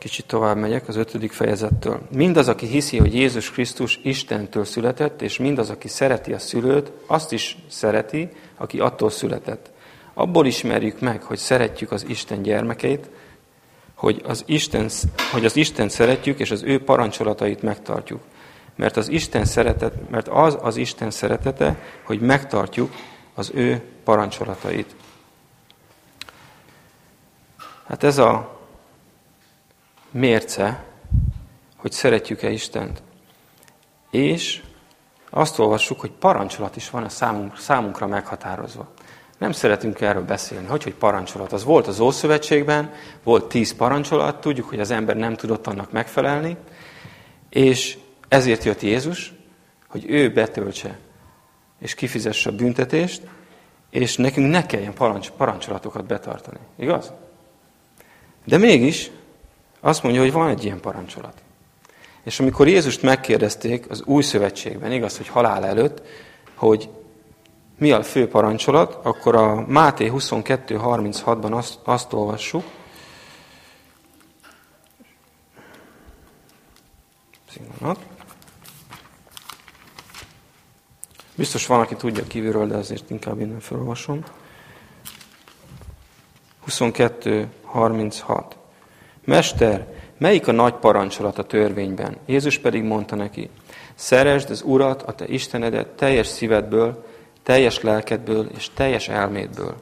[SPEAKER 1] Kicsit tovább megyek az ötödik fejezettől. Mindaz, aki hiszi, hogy Jézus Krisztus Istentől született, és mindaz, aki szereti a szülőt, azt is szereti, aki attól született. Abból ismerjük meg, hogy szeretjük az Isten gyermekeit, hogy az Isten, hogy az Isten szeretjük, és az ő parancsolatait megtartjuk. Mert az Isten szeretet, mert az az Isten szeretete, hogy megtartjuk az ő parancsolatait. Hát ez a mérce, hogy szeretjük-e Istent. És azt olvassuk, hogy parancsolat is van a számunk, számunkra meghatározva. Nem szeretünk erről beszélni. Hogy, hogy parancsolat? Az volt az Ószövetségben, volt tíz parancsolat, tudjuk, hogy az ember nem tudott annak megfelelni, és ezért jött Jézus, hogy ő betöltse és kifizesse a büntetést, és nekünk ne kelljen parancs, parancsolatokat betartani. Igaz? De mégis azt mondja, hogy van egy ilyen parancsolat. És amikor Jézust megkérdezték az új szövetségben, igaz, hogy halál előtt, hogy mi a fő parancsolat, akkor a Máté 22.36-ban azt, azt olvassuk, Biztos van, aki tudja kívülről, de azért inkább innen felolvasom. 22.36 Mester, melyik a nagy parancsolat a törvényben? Jézus pedig mondta neki, szeresd az Urat, a te Istenedet teljes szívedből, teljes lelkedből és teljes elmédből.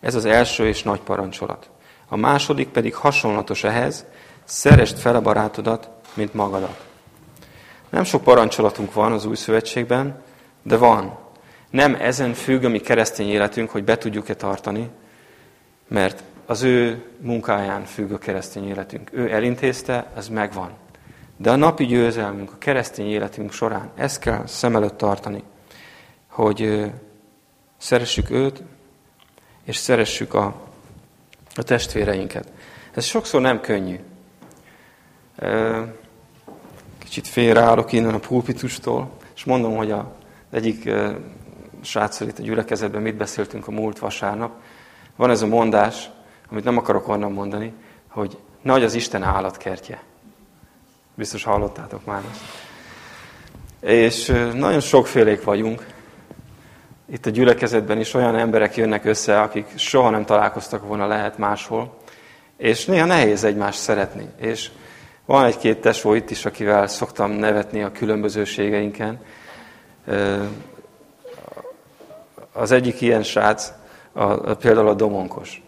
[SPEAKER 1] Ez az első és nagy parancsolat. A második pedig hasonlatos ehhez, szeresd fel a barátodat, mint magadat. Nem sok parancsolatunk van az új szövetségben, de van. Nem ezen függ a mi keresztény életünk, hogy be tudjuk-e tartani, mert az ő munkáján függ a keresztény életünk. Ő elintézte, ez megvan. De a napi győzelmünk, a keresztény életünk során ezt kell szem előtt tartani hogy szeressük őt, és szeressük a, a testvéreinket. Ez sokszor nem könnyű. Kicsit félreállok innen a pulpitustól, és mondom, hogy a, egyik sráccal itt a gyülekezetben mit beszéltünk a múlt vasárnap. Van ez a mondás, amit nem akarok onnan mondani, hogy nagy az Isten állatkertje. Biztos hallottátok már ezt. És nagyon sokfélék vagyunk, itt a gyülekezetben is olyan emberek jönnek össze, akik soha nem találkoztak volna lehet máshol, és néha nehéz egymást szeretni. És van egy-két tesó itt is, akivel szoktam nevetni a különbözőségeinken. Az egyik ilyen srác, a, a, például a domonkos.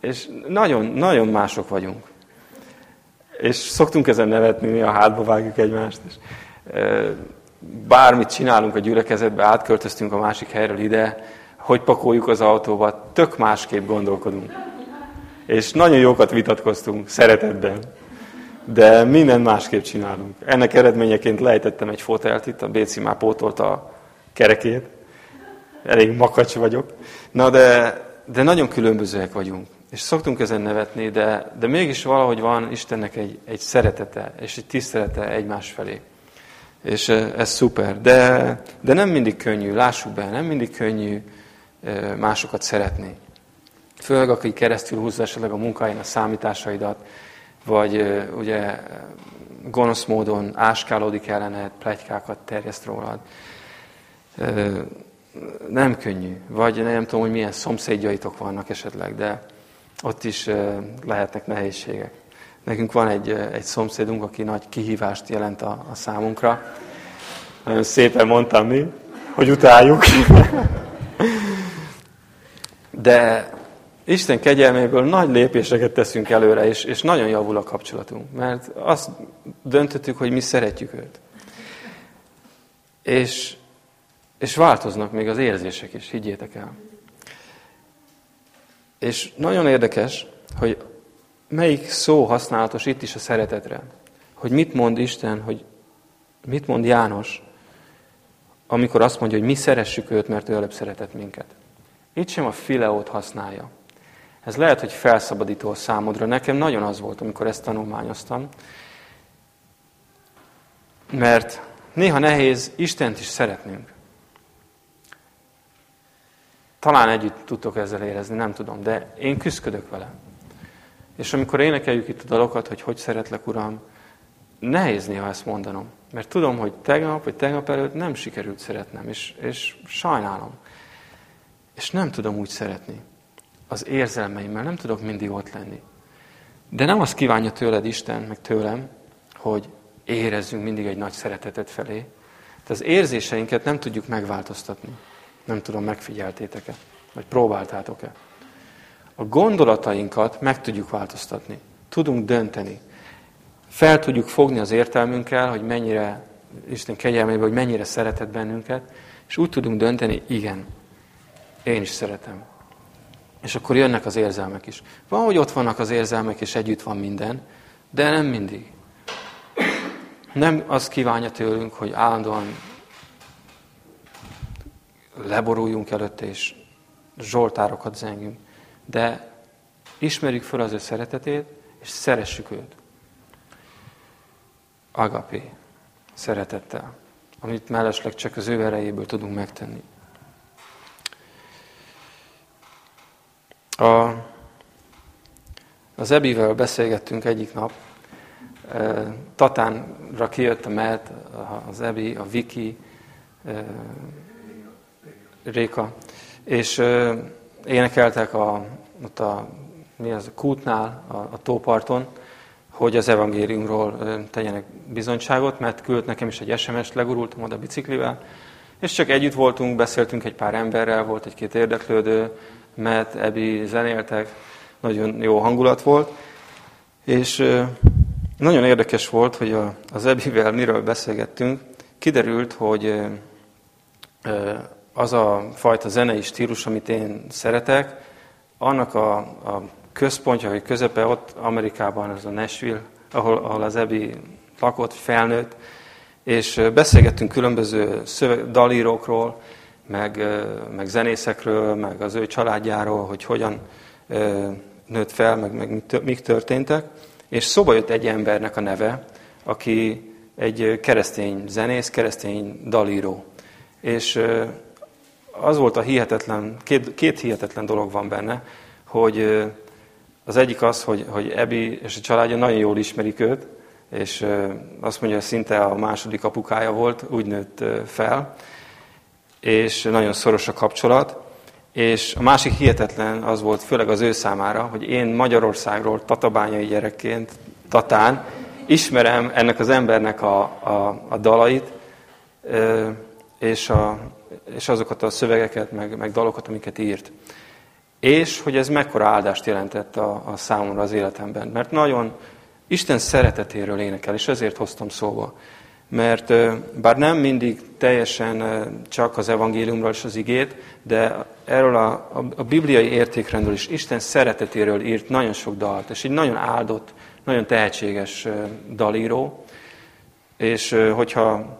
[SPEAKER 1] És nagyon, nagyon mások vagyunk. És szoktunk ezen nevetni, mi a hátba vágjuk egymást. És, bármit csinálunk a gyülekezetbe, átköltöztünk a másik helyről ide, hogy pakoljuk az autóba, tök másképp gondolkodunk. És nagyon jókat vitatkoztunk, szeretetben. De minden másképp csinálunk. Ennek eredményeként lejtettem egy fotelt itt, a Béci már pótolta a kerekét. Elég makacs vagyok. Na de, de nagyon különbözőek vagyunk. És szoktunk ezen nevetni, de, de mégis valahogy van Istennek egy, egy szeretete és egy tisztelete egymás felé. És ez szuper. De, de nem mindig könnyű, lássuk be, nem mindig könnyű másokat szeretni. Főleg, aki keresztül húzza esetleg a munkáján a számításaidat, vagy ugye gonosz módon áskálódik ellened, plegykákat terjeszt rólad. Nem könnyű. Vagy nem tudom, hogy milyen szomszédjaitok vannak esetleg, de ott is lehetnek nehézségek. Nekünk van egy, egy szomszédunk, aki nagy kihívást jelent a, a számunkra. Nagyon szépen mondtam mi, hogy utáljuk. De Isten kegyelméből nagy lépéseket teszünk előre, és, és nagyon javul a kapcsolatunk. Mert azt döntöttük, hogy mi szeretjük őt. És, és változnak még az érzések is, higgyétek el. És nagyon érdekes, hogy melyik szó használatos itt is a szeretetre. Hogy mit mond Isten, hogy mit mond János, amikor azt mondja, hogy mi szeressük őt, mert ő előbb szeretett minket. Itt sem a fileót használja. Ez lehet, hogy felszabadító számodra. Nekem nagyon az volt, amikor ezt tanulmányoztam. Mert néha nehéz Istent is szeretnünk. Talán együtt tudtok ezzel érezni, nem tudom, de én küzdködök vele. És amikor énekeljük itt a dalokat, hogy hogy szeretlek, Uram, nehéz néha ezt mondanom. Mert tudom, hogy tegnap vagy tegnap előtt nem sikerült szeretnem, és, és sajnálom. És nem tudom úgy szeretni. Az érzelmeimmel nem tudok mindig ott lenni. De nem azt kívánja tőled Isten, meg tőlem, hogy érezzünk mindig egy nagy szeretetet felé. Tehát az érzéseinket nem tudjuk megváltoztatni. Nem tudom, megfigyeltétek-e, vagy próbáltátok-e. A gondolatainkat meg tudjuk változtatni. Tudunk dönteni. Fel tudjuk fogni az értelmünkkel, hogy mennyire, Isten kegyelmében, hogy mennyire szeretett bennünket, és úgy tudunk dönteni, igen, én is szeretem. És akkor jönnek az érzelmek is. Van, hogy ott vannak az érzelmek, és együtt van minden, de nem mindig. Nem az kívánja tőlünk, hogy állandóan leboruljunk előtte, és zsoltárokat zengünk. De ismerjük fel az ő szeretetét, és szeressük őt. Agapé, szeretettel, amit mellesleg csak az ő erejéből tudunk megtenni. A, az Ebivel beszélgettünk egyik nap, Tatánra kijött a Matt, az Ebi, a Viki, Réka, és énekeltek a, ott a, mi az, a kútnál, a, a tóparton, hogy az evangéliumról tegyenek bizonyságot, mert küldött nekem is egy SMS-t, legurultam oda biciklivel, és csak együtt voltunk, beszéltünk egy pár emberrel, volt egy-két érdeklődő, mert Ebi zenéltek, nagyon jó hangulat volt, és nagyon érdekes volt, hogy az Ebivel miről beszélgettünk, kiderült, hogy az a fajta zenei stílus, amit én szeretek, annak a, a központja, vagy közepe ott Amerikában, az a Nashville, ahol, ahol az Ebi lakott, felnőtt, és beszélgettünk különböző szöveg, dalírókról, meg, meg zenészekről, meg az ő családjáról, hogy hogyan nőtt fel, meg, meg mik történtek. És szóba jött egy embernek a neve, aki egy keresztény zenész, keresztény dalíró. És az volt a hihetetlen, két, két hihetetlen dolog van benne, hogy az egyik az, hogy, hogy Ebi és a családja nagyon jól ismerik őt, és azt mondja, hogy szinte a második apukája volt, úgy nőtt fel, és nagyon szoros a kapcsolat. És a másik hihetetlen az volt, főleg az ő számára, hogy én Magyarországról tatabányai gyerekként, Tatán, ismerem ennek az embernek a, a, a dalait, és, a, és azokat a szövegeket, meg, meg dalokat, amiket írt. És hogy ez mekkora áldást jelentett a, a számomra az életemben. Mert nagyon Isten szeretetéről énekel, és ezért hoztam szóba. Mert bár nem mindig teljesen csak az evangéliumról és az igét, de erről a, a, a bibliai értékrendről is, Isten szeretetéről írt nagyon sok dalt, és egy nagyon áldott, nagyon tehetséges dalíró, és hogyha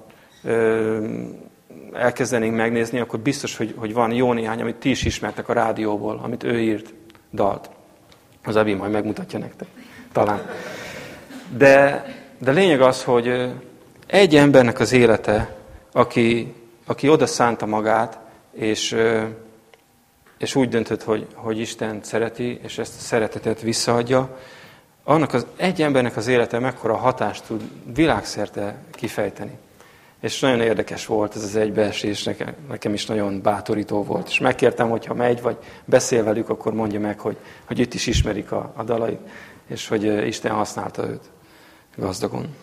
[SPEAKER 1] elkezdenénk megnézni, akkor biztos, hogy, hogy van jó néhány, amit ti is ismertek a rádióból, amit ő írt dalt. Az Abi majd megmutatja nektek. Talán. De, de lényeg az, hogy egy embernek az élete, aki, aki oda szánta magát, és, és úgy döntött, hogy, hogy Isten szereti, és ezt a szeretetet visszaadja, annak az egy embernek az élete mekkora hatást tud világszerte kifejteni. És nagyon érdekes volt ez az egybeesés, nekem, nekem is nagyon bátorító volt. És megkértem, hogy ha megy, vagy beszél velük, akkor mondja meg, hogy, hogy itt is ismerik a, a dalait, és hogy Isten használta őt gazdagon.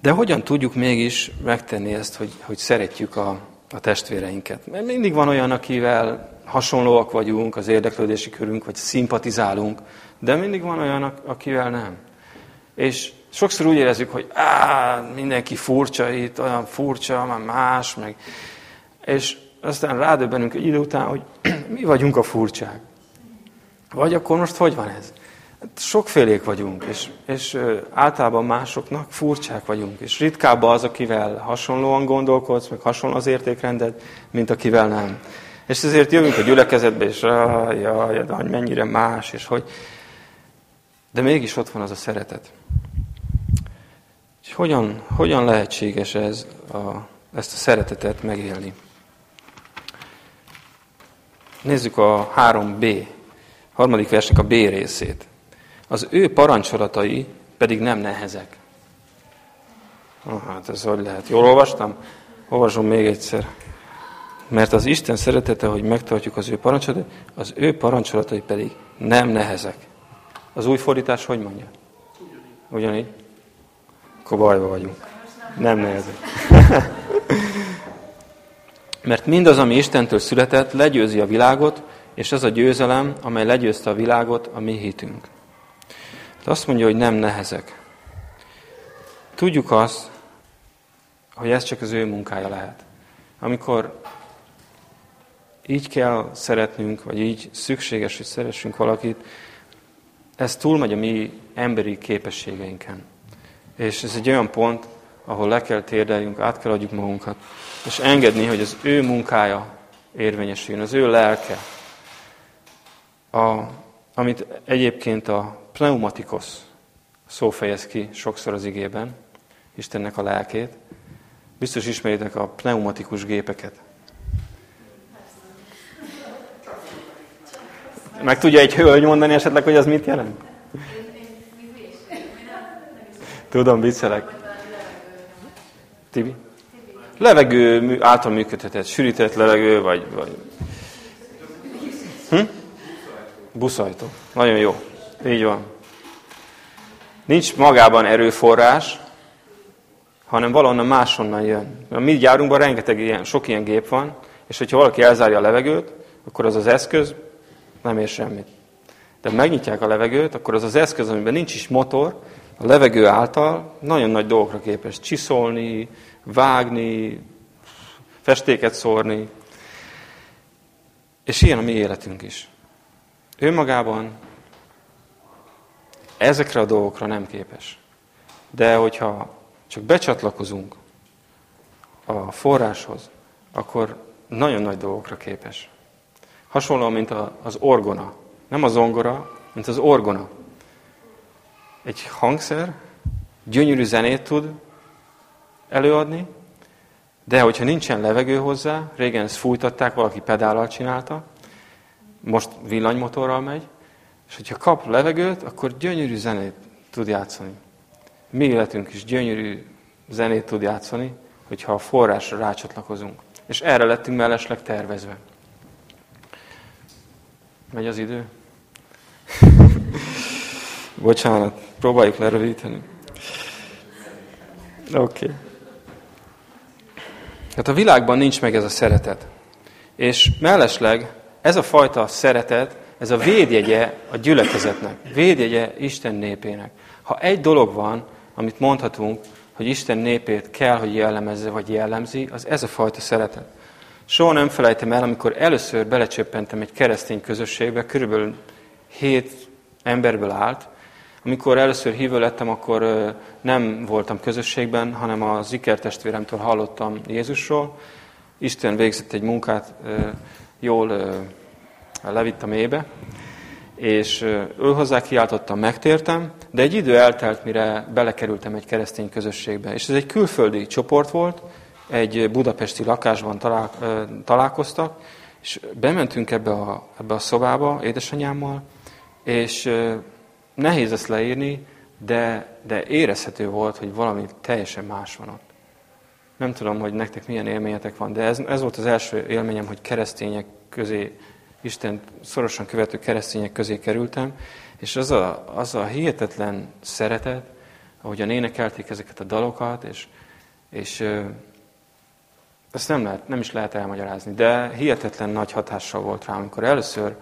[SPEAKER 1] De hogyan tudjuk mégis megtenni ezt, hogy, hogy szeretjük a, a testvéreinket? Mert mindig van olyan, akivel hasonlóak vagyunk, az érdeklődési körünk, vagy szimpatizálunk, de mindig van olyan, akivel nem. És sokszor úgy érezzük, hogy á, mindenki furcsa itt, olyan furcsa, már más, meg... És aztán rádöbbenünk egy idő után, hogy mi vagyunk a furcsák. Vagy akkor most hogy van ez? Hát sokfélék vagyunk, és, és általában másoknak furcsák vagyunk, és ritkább az, akivel hasonlóan gondolkodsz, meg hasonló az értékrended, mint akivel nem. És ezért jövünk a gyülekezetbe, és jaj, jaj, de mennyire más, és hogy... De mégis ott van az a szeretet. És hogyan, hogyan lehetséges ez a, ezt a szeretetet megélni? Nézzük a 3b, harmadik versnek a B részét. Az ő parancsolatai pedig nem nehezek. Ah, hát ez hogy lehet? Jól olvastam? Olvasom még egyszer. Mert az Isten szeretete, hogy megtartjuk az ő parancsolatai, az ő parancsolatai pedig nem nehezek. Az új fordítás hogy mondja? Ugyanígy? Akkor bajba vagyunk. Nem nehezek. Mert mindaz, ami Istentől született, legyőzi a világot, és az a győzelem, amely legyőzte a világot, a mi hitünk. De azt mondja, hogy nem nehezek. Tudjuk azt, hogy ez csak az ő munkája lehet. Amikor így kell szeretnünk, vagy így szükséges, hogy szeressünk valakit, ez túlmegy a mi emberi képességeinken. És ez egy olyan pont, ahol le kell térdeljünk, át kell adjuk magunkat, és engedni, hogy az ő munkája érvényesüljön, az ő lelke. A, amit egyébként a pneumatikos szó fejez ki sokszor az igében, Istennek a lelkét. Biztos ismeritek a pneumatikus gépeket. Meg tudja egy hölgy mondani esetleg, hogy az mit jelent? Tudom, viccelek. Tibi? Levegő által működhetett, sűrített levegő, vagy... vagy... Hm? Buszajtó. Nagyon jó. Így van. Nincs magában erőforrás, hanem valonnan máshonnan jön. A mi gyárunkban rengeteg ilyen, sok ilyen gép van, és hogyha valaki elzárja a levegőt, akkor az az eszköz nem ér semmit. De megnyitják a levegőt, akkor az az eszköz, amiben nincs is motor, a levegő által nagyon nagy dolgokra képes csiszolni, vágni, festéket szórni. És ilyen a mi életünk is. Ő magában ezekre a dolgokra nem képes. De hogyha csak becsatlakozunk a forráshoz, akkor nagyon nagy dolgokra képes. Hasonlóan, mint az orgona. Nem az zongora, mint az orgona. Egy hangszer gyönyörű zenét tud előadni, de hogyha nincsen levegő hozzá, régen ezt fújtatták, valaki pedállal csinálta, most villanymotorral megy, és hogyha kap levegőt, akkor gyönyörű zenét tud játszani. Mi életünk is gyönyörű zenét tud játszani, hogyha a forrásra rácsatlakozunk. És erre lettünk mellesleg tervezve. Megy az idő? Bocsánat, próbáljuk lerövidíteni. Oké. Okay. Hát a világban nincs meg ez a szeretet. És mellesleg ez a fajta szeretet, ez a védjegye a gyülekezetnek, védjegye Isten népének. Ha egy dolog van, amit mondhatunk, hogy Isten népét kell, hogy jellemezze, vagy jellemzi, az ez a fajta szeretet. Soha nem felejtem el, amikor először belecsöppentem egy keresztény közösségbe, körülbelül hét emberből állt. Amikor először hívő lettem, akkor nem voltam közösségben, hanem az ikertestvéremtől hallottam Jézusról. Isten végzett egy munkát, jól levitt a mélybe, és ő hozzá kiáltottam, megtértem, de egy idő eltelt, mire belekerültem egy keresztény közösségbe. És ez egy külföldi csoport volt, egy budapesti lakásban talál, találkoztak, és bementünk ebbe a, ebbe a szobába édesanyámmal, és nehéz ezt leírni, de, de érezhető volt, hogy valami teljesen más van ott. Nem tudom, hogy nektek milyen élményetek van, de ez, ez volt az első élményem, hogy keresztények közé, Isten szorosan követő keresztények közé kerültem, és az a, az a hihetetlen szeretet, ahogyan énekelték ezeket a dalokat, és, és ezt nem, lehet, nem is lehet elmagyarázni, de hihetetlen nagy hatással volt rám, amikor először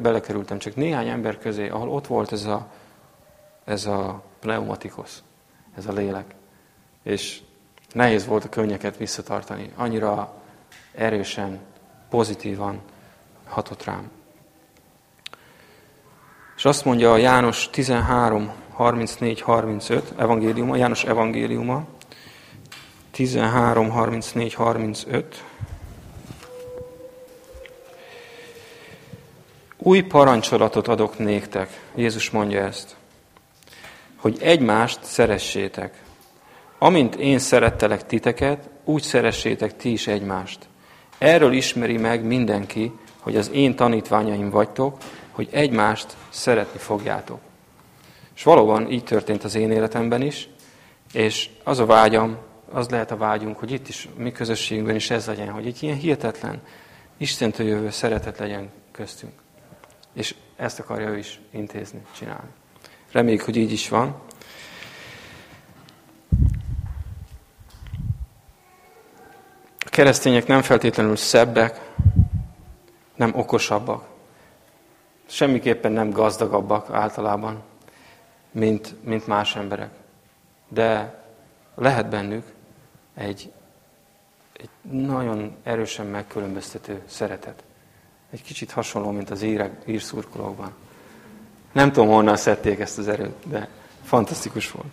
[SPEAKER 1] belekerültem csak néhány ember közé, ahol ott volt ez a, ez a pneumatikosz, ez a lélek. És nehéz volt a könnyeket visszatartani. Annyira erősen, pozitívan hatott rám. És azt mondja a János 13, 34, 35 evangéliuma, János evangéliuma, 13, 34, 35. Új parancsolatot adok néktek, Jézus mondja ezt, hogy egymást szeressétek. Amint én szerettelek titeket, úgy szeressétek ti is egymást. Erről ismeri meg mindenki, hogy az én tanítványaim vagytok, hogy egymást szeretni fogjátok. És valóban így történt az én életemben is, és az a vágyam, az lehet a vágyunk, hogy itt is, mi közösségünkben is ez legyen, hogy egy ilyen hihetetlen, Istentől jövő szeretet legyen köztünk. És ezt akarja ő is intézni, csinálni. Reméljük, hogy így is van. A keresztények nem feltétlenül szebbek, nem okosabbak, semmiképpen nem gazdagabbak általában, mint, mint más emberek. De lehet bennük egy, egy nagyon erősen megkülönböztető szeretet. Egy kicsit hasonló, mint az írek, írszurkolókban. Nem tudom, honnan szedték ezt az erőt, de fantasztikus volt.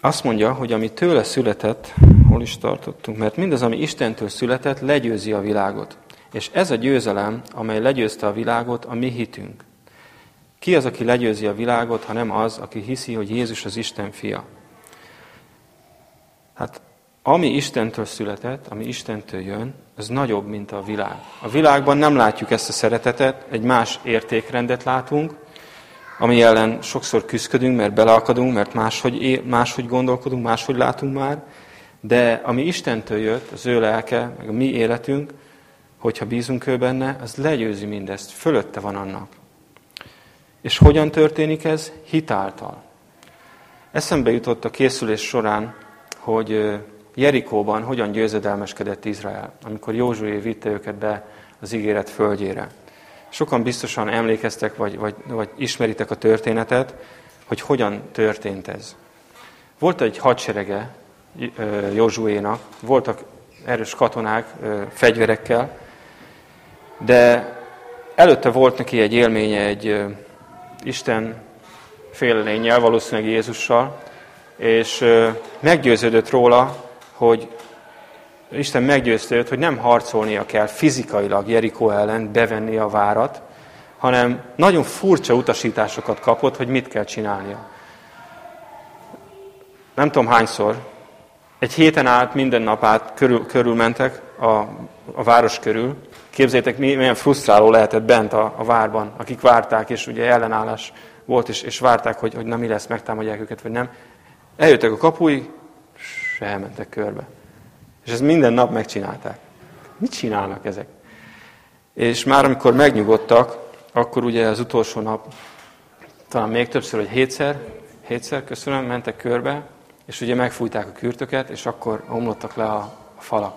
[SPEAKER 1] Azt mondja, hogy ami tőle született, hol is tartottunk, mert mindaz, ami Istentől született, legyőzi a világot. És ez a győzelem, amely legyőzte a világot, a mi hitünk. Ki az, aki legyőzi a világot, ha nem az, aki hiszi, hogy Jézus az Isten fia? Hát ami Istentől született, ami Istentől jön, az nagyobb, mint a világ. A világban nem látjuk ezt a szeretetet, egy más értékrendet látunk, ami ellen sokszor küzdködünk, mert beleakadunk, mert máshogy, máshogy gondolkodunk, máshogy látunk már, de ami Istentől jött, az ő lelke, meg a mi életünk, hogyha bízunk ő benne, az legyőzi mindezt, fölötte van annak. És hogyan történik ez? Hitáltal. Eszembe jutott a készülés során, hogy Jerikóban hogyan győzedelmeskedett Izrael, amikor Józsué vitte őket be az ígéret földjére. Sokan biztosan emlékeztek, vagy, vagy, vagy ismeritek a történetet, hogy hogyan történt ez. Volt egy hadserege Józsuénak, voltak erős katonák fegyverekkel, de előtte volt neki egy élménye egy Isten félelényel, valószínűleg Jézussal, és meggyőződött róla, hogy Isten meggyőzte őt, hogy nem harcolnia kell fizikailag Jerikó ellen bevenni a várat, hanem nagyon furcsa utasításokat kapott, hogy mit kell csinálnia. Nem tudom hányszor, egy héten át minden nap át körül, körülmentek a, a város körül. Képzeljétek, milyen frusztráló lehetett bent a, a várban, akik várták, és ugye ellenállás volt, és, és várták, hogy, hogy na mi lesz, megtámadják őket, vagy nem. Eljöttek a kapui, és elmentek körbe. És ezt minden nap megcsinálták. Mit csinálnak ezek? És már amikor megnyugodtak, akkor ugye az utolsó nap, talán még többször, hogy hétszer, hétszer, köszönöm, mentek körbe, és ugye megfújták a kürtöket, és akkor omlottak le a, a falak.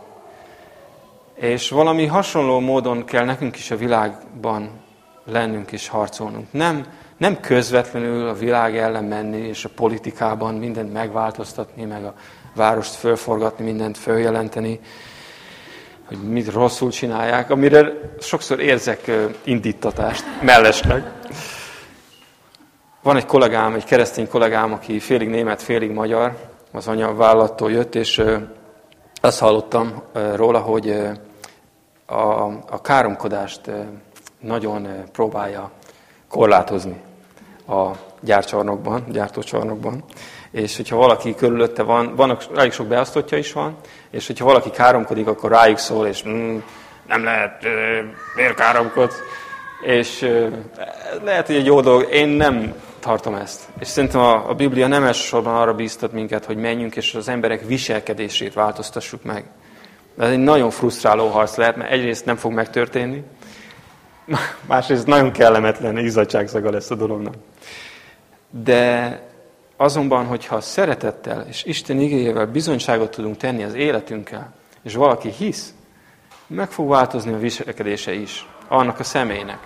[SPEAKER 1] És valami hasonló módon kell nekünk is a világban lennünk és harcolnunk. Nem, nem közvetlenül a világ ellen menni, és a politikában mindent megváltoztatni, meg a várost fölforgatni, mindent följelenteni, hogy mit rosszul csinálják, amire sokszor érzek indítatást mellesleg. Van egy kollégám, egy keresztény kollégám, aki félig német, félig magyar, az anya vállalattól jött, és azt hallottam róla, hogy a, a káromkodást nagyon próbálja korlátozni a gyárcsarnokban, gyártócsarnokban. És hogyha valaki körülötte van, vannak, elég sok beosztottja is van, és hogyha valaki káromkodik, akkor rájuk szól, és mm, nem lehet, miért káromkodsz? És lehet, hogy egy jó dolog, én nem tartom ezt. És szerintem a, a Biblia nem elsősorban arra bíztat minket, hogy menjünk és az emberek viselkedését változtassuk meg. Ez egy nagyon frusztráló harc lehet, mert egyrészt nem fog megtörténni, másrészt nagyon kellemetlen izzadságszaga lesz a dolognak. De azonban, hogyha szeretettel és Isten igényével bizonyságot tudunk tenni az életünkkel, és valaki hisz, meg fog változni a viselkedése is, annak a személynek.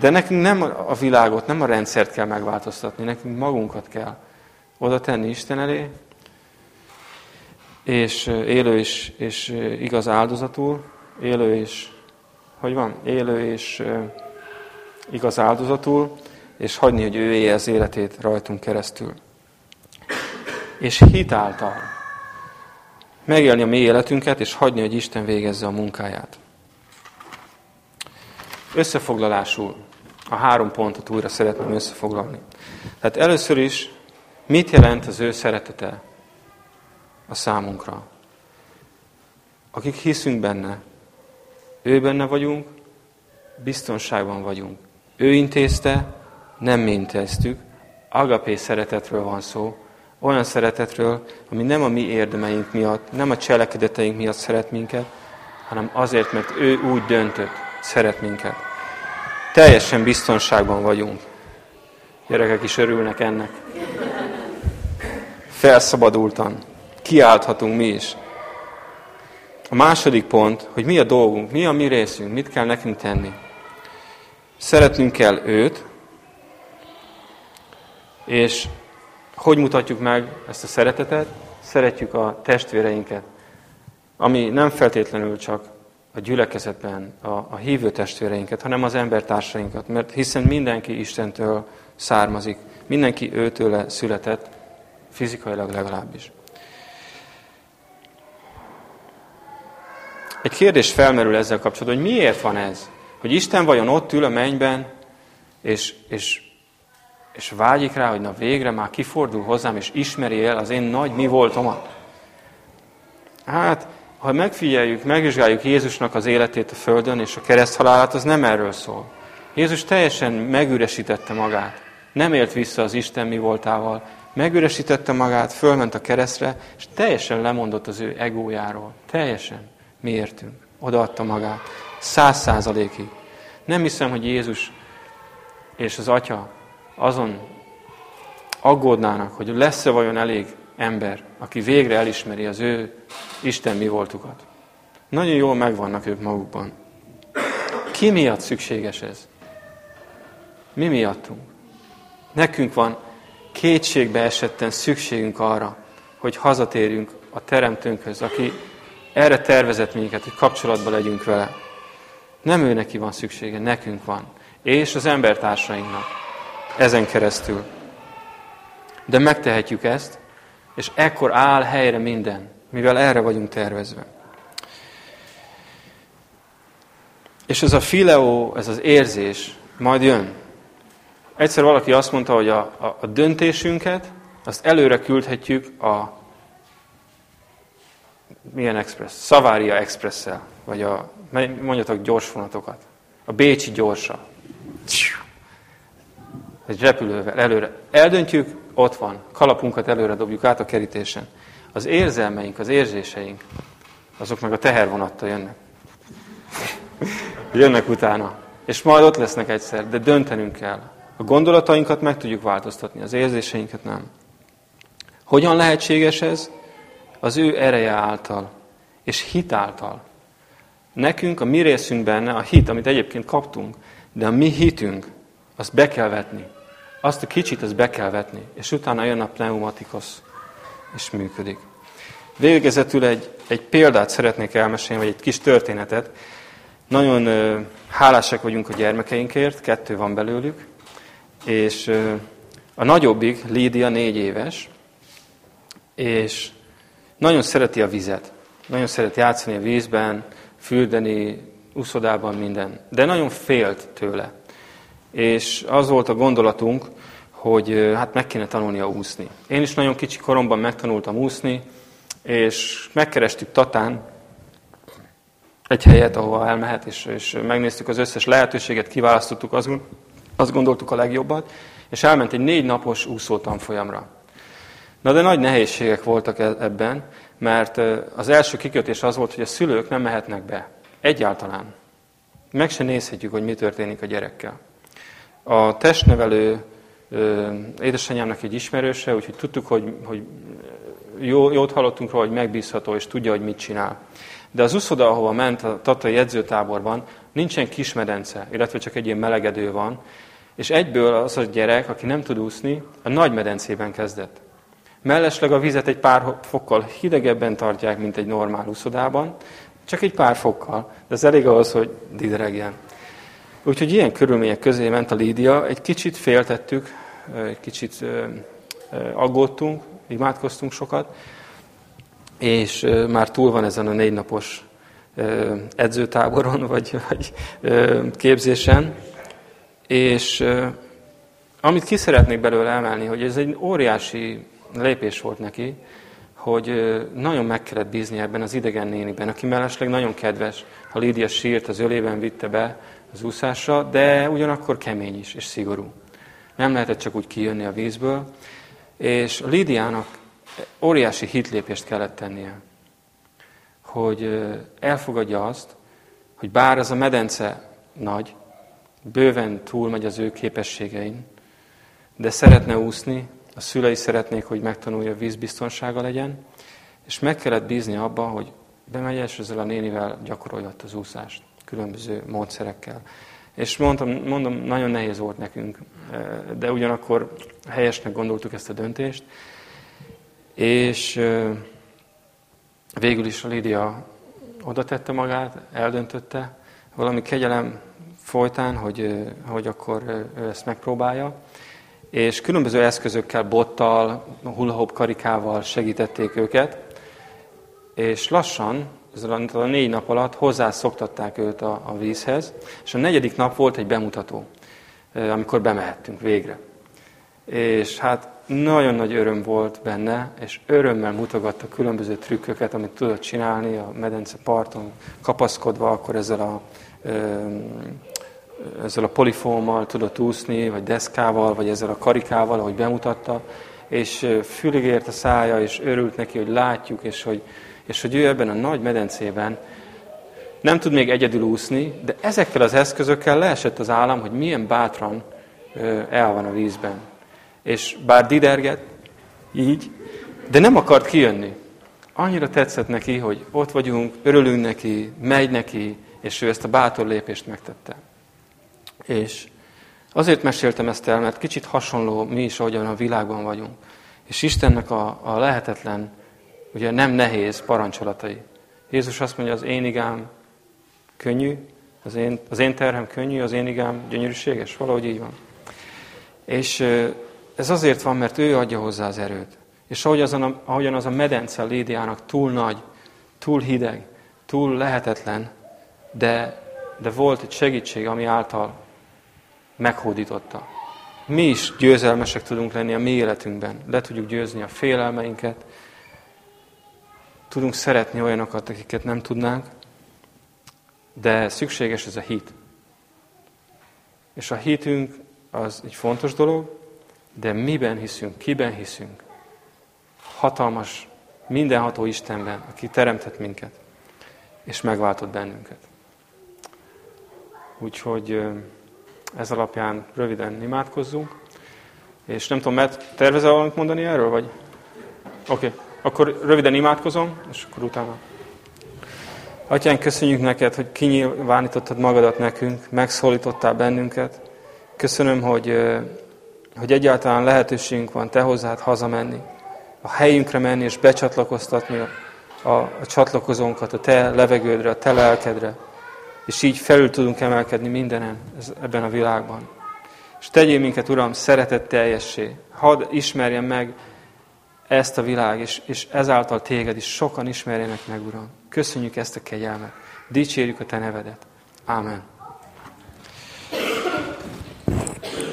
[SPEAKER 1] De nekünk nem a világot, nem a rendszert kell megváltoztatni, nekünk magunkat kell oda tenni Isten elé, és élő és, és igaz áldozatul, élő és, hogy van, élő és igaz áldozatul, és hagyni, hogy ő élje az életét rajtunk keresztül. És hitáltal megélni a mi életünket, és hagyni, hogy Isten végezze a munkáját. Összefoglalásul a három pontot újra szeretném összefoglalni. Tehát először is, mit jelent az ő szeretete a számunkra? Akik hiszünk benne, ő benne vagyunk, biztonságban vagyunk. Ő intézte, nem mi intéztük, agapé szeretetről van szó, olyan szeretetről, ami nem a mi érdemeink miatt, nem a cselekedeteink miatt szeret minket, hanem azért, mert ő úgy döntött, szeret minket. Teljesen biztonságban vagyunk. Gyerekek is örülnek ennek. Felszabadultan. Kiálthatunk mi is. A második pont, hogy mi a dolgunk, mi a mi részünk, mit kell nekünk tenni. Szeretnünk kell őt, és hogy mutatjuk meg ezt a szeretetet? Szeretjük a testvéreinket, ami nem feltétlenül csak a gyülekezetben a, a hívő testvéreinket, hanem az embertársainkat, mert hiszen mindenki Istentől származik, mindenki őtőle született, fizikailag legalábbis. Egy kérdés felmerül ezzel kapcsolatban, hogy miért van ez? Hogy Isten vajon ott ül a mennyben, és, és és vágyik rá, hogy na végre már kifordul hozzám, és ismeri el az én nagy mi voltomat. Hát, ha megfigyeljük, megvizsgáljuk Jézusnak az életét a Földön, és a kereszthalálát, az nem erről szól. Jézus teljesen megüresítette magát. Nem élt vissza az Isten mi voltával. Megüresítette magát, fölment a keresztre, és teljesen lemondott az ő egójáról. Teljesen. Mi értünk. Odaadta magát. Száz százalékig. Nem hiszem, hogy Jézus és az Atya azon aggódnának, hogy lesz-e vajon elég ember, aki végre elismeri az ő Isten mi voltukat. Nagyon jól megvannak ők magukban. Ki miatt szükséges ez? Mi miattunk? Nekünk van kétségbe esetten szükségünk arra, hogy hazatérjünk a Teremtőnkhöz, aki erre tervezett minket, hogy kapcsolatban legyünk vele. Nem ő neki van szüksége, nekünk van. És az embertársainknak ezen keresztül. De megtehetjük ezt, és ekkor áll helyre minden, mivel erre vagyunk tervezve. És ez a fileó, ez az érzés majd jön. Egyszer valaki azt mondta, hogy a, a, a döntésünket, azt előre küldhetjük a milyen express? Szavária expresszel, vagy a, mondjatok gyors vonatokat. A Bécsi gyorsa egy repülővel előre. Eldöntjük, ott van. Kalapunkat előre dobjuk át a kerítésen. Az érzelmeink, az érzéseink, azok meg a tehervonattal jönnek. jönnek utána. És majd ott lesznek egyszer, de döntenünk kell. A gondolatainkat meg tudjuk változtatni, az érzéseinket nem. Hogyan lehetséges ez? Az ő ereje által, és hit által. Nekünk, a mi részünk benne, a hit, amit egyébként kaptunk, de a mi hitünk, azt be kell vetni. Azt a kicsit, azt be kell vetni. És utána jön a pneumatikos, és működik. Végezetül egy, egy példát szeretnék elmesélni, vagy egy kis történetet. Nagyon ö, hálásak vagyunk a gyermekeinkért, kettő van belőlük, és ö, a nagyobbik, Lídia, négy éves, és nagyon szereti a vizet. Nagyon szeret játszani a vízben, fürdeni, úszodában, minden. De nagyon félt tőle. És az volt a gondolatunk, hogy hát meg kéne tanulnia úszni. Én is nagyon kicsi koromban megtanultam úszni, és megkerestük Tatán egy helyet, ahova elmehet, és, és megnéztük az összes lehetőséget, kiválasztottuk, azt, azt gondoltuk a legjobbat, és elment egy négy napos úszótanfolyamra. Na de nagy nehézségek voltak e-, ebben, mert az első kikötés az volt, hogy a szülők nem mehetnek be. Egyáltalán. meg se nézhetjük, hogy mi történik a gyerekkel. A testnevelő édesanyámnak egy ismerőse, úgyhogy tudtuk, hogy, hogy jó, jót hallottunk róla, hogy megbízható, és tudja, hogy mit csinál. De az uszoda, ahova ment a tatai edzőtáborban, nincsen kismedence, illetve csak egy ilyen melegedő van, és egyből az a gyerek, aki nem tud úszni, a nagy medencében kezdett. Mellesleg a vizet egy pár fokkal hidegebben tartják, mint egy normál úszodában, csak egy pár fokkal, de ez elég ahhoz, hogy didregjen. Úgyhogy ilyen körülmények közé ment a Lídia, egy kicsit féltettük, egy kicsit aggódtunk, imádkoztunk sokat, és már túl van ezen a négy napos edzőtáboron, vagy, vagy képzésen, és amit ki szeretnék belőle emelni, hogy ez egy óriási lépés volt neki, hogy nagyon meg kellett bízni ebben az idegen néniben, aki mellesleg nagyon kedves. Ha Lídia sírt, az ölében vitte be az úszásra, de ugyanakkor kemény is, és szigorú. Nem lehetett csak úgy kijönni a vízből, és Lídiának óriási hitlépést kellett tennie, hogy elfogadja azt, hogy bár ez a medence nagy, bőven túlmegy az ő képességein, de szeretne úszni, a szülei szeretnék, hogy megtanulja, a vízbiztonsága legyen, és meg kellett bízni abba, hogy bemegy és ezzel a nénivel gyakorolja az úszást, különböző módszerekkel. És mondtam, mondom, nagyon nehéz volt nekünk, de ugyanakkor helyesnek gondoltuk ezt a döntést, és végül is a Lídia oda tette magát, eldöntötte, valami kegyelem folytán, hogy, hogy akkor ő ezt megpróbálja, és különböző eszközökkel, bottal, hullahop karikával segítették őket, és lassan, ez a négy nap alatt hozzászoktatták őt a, a vízhez, és a negyedik nap volt egy bemutató, amikor bemehettünk végre. És hát nagyon nagy öröm volt benne, és örömmel mutogatta különböző trükköket, amit tudott csinálni a medence parton, kapaszkodva akkor ezzel a, ezzel a polifómmal tudott úszni, vagy deszkával, vagy ezzel a karikával, ahogy bemutatta, és fülig ért a szája, és örült neki, hogy látjuk, és hogy, és hogy ő ebben a nagy medencében nem tud még egyedül úszni, de ezekkel az eszközökkel leesett az állam, hogy milyen bátran el van a vízben és bár diderget, így, de nem akart kijönni. Annyira tetszett neki, hogy ott vagyunk, örülünk neki, megy neki, és ő ezt a bátor lépést megtette. És azért meséltem ezt el, mert kicsit hasonló mi is, ahogyan a világban vagyunk. És Istennek a, a lehetetlen, ugye nem nehéz parancsolatai. Jézus azt mondja, az én igám könnyű, az én, az én terhem könnyű, az én igám gyönyörűséges, valahogy így van. És ez azért van, mert ő adja hozzá az erőt. És ahogy azon a, ahogyan az a medence Lédiának túl nagy, túl hideg, túl lehetetlen, de, de volt egy segítség, ami által meghódította. Mi is győzelmesek tudunk lenni a mi életünkben. Le tudjuk győzni a félelmeinket, tudunk szeretni olyanokat, akiket nem tudnánk, de szükséges ez a hit. És a hitünk az egy fontos dolog, de miben hiszünk, kiben hiszünk? Hatalmas, mindenható Istenben, aki teremtett minket, és megváltott bennünket. Úgyhogy ez alapján röviden imádkozzunk. És nem tudom, mert tervezel valamit mondani erről, vagy? Oké, okay. Akkor röviden imádkozom, és akkor utána. Atyán, köszönjük neked, hogy kinyilvánítottad magadat nekünk, megszólítottál bennünket. Köszönöm, hogy hogy egyáltalán lehetőségünk van te hozzád hazamenni, a helyünkre menni és becsatlakoztatni a, a, a csatlakozónkat a te levegődre, a te lelkedre, és így felül tudunk emelkedni mindenen ebben a világban. És tegyél minket, Uram, szeretett teljessé. Hadd ismerjen meg ezt a világ, és, és ezáltal téged is sokan ismerjenek meg, Uram. Köszönjük ezt a kegyelmet. Dicsérjük a te nevedet. Amen.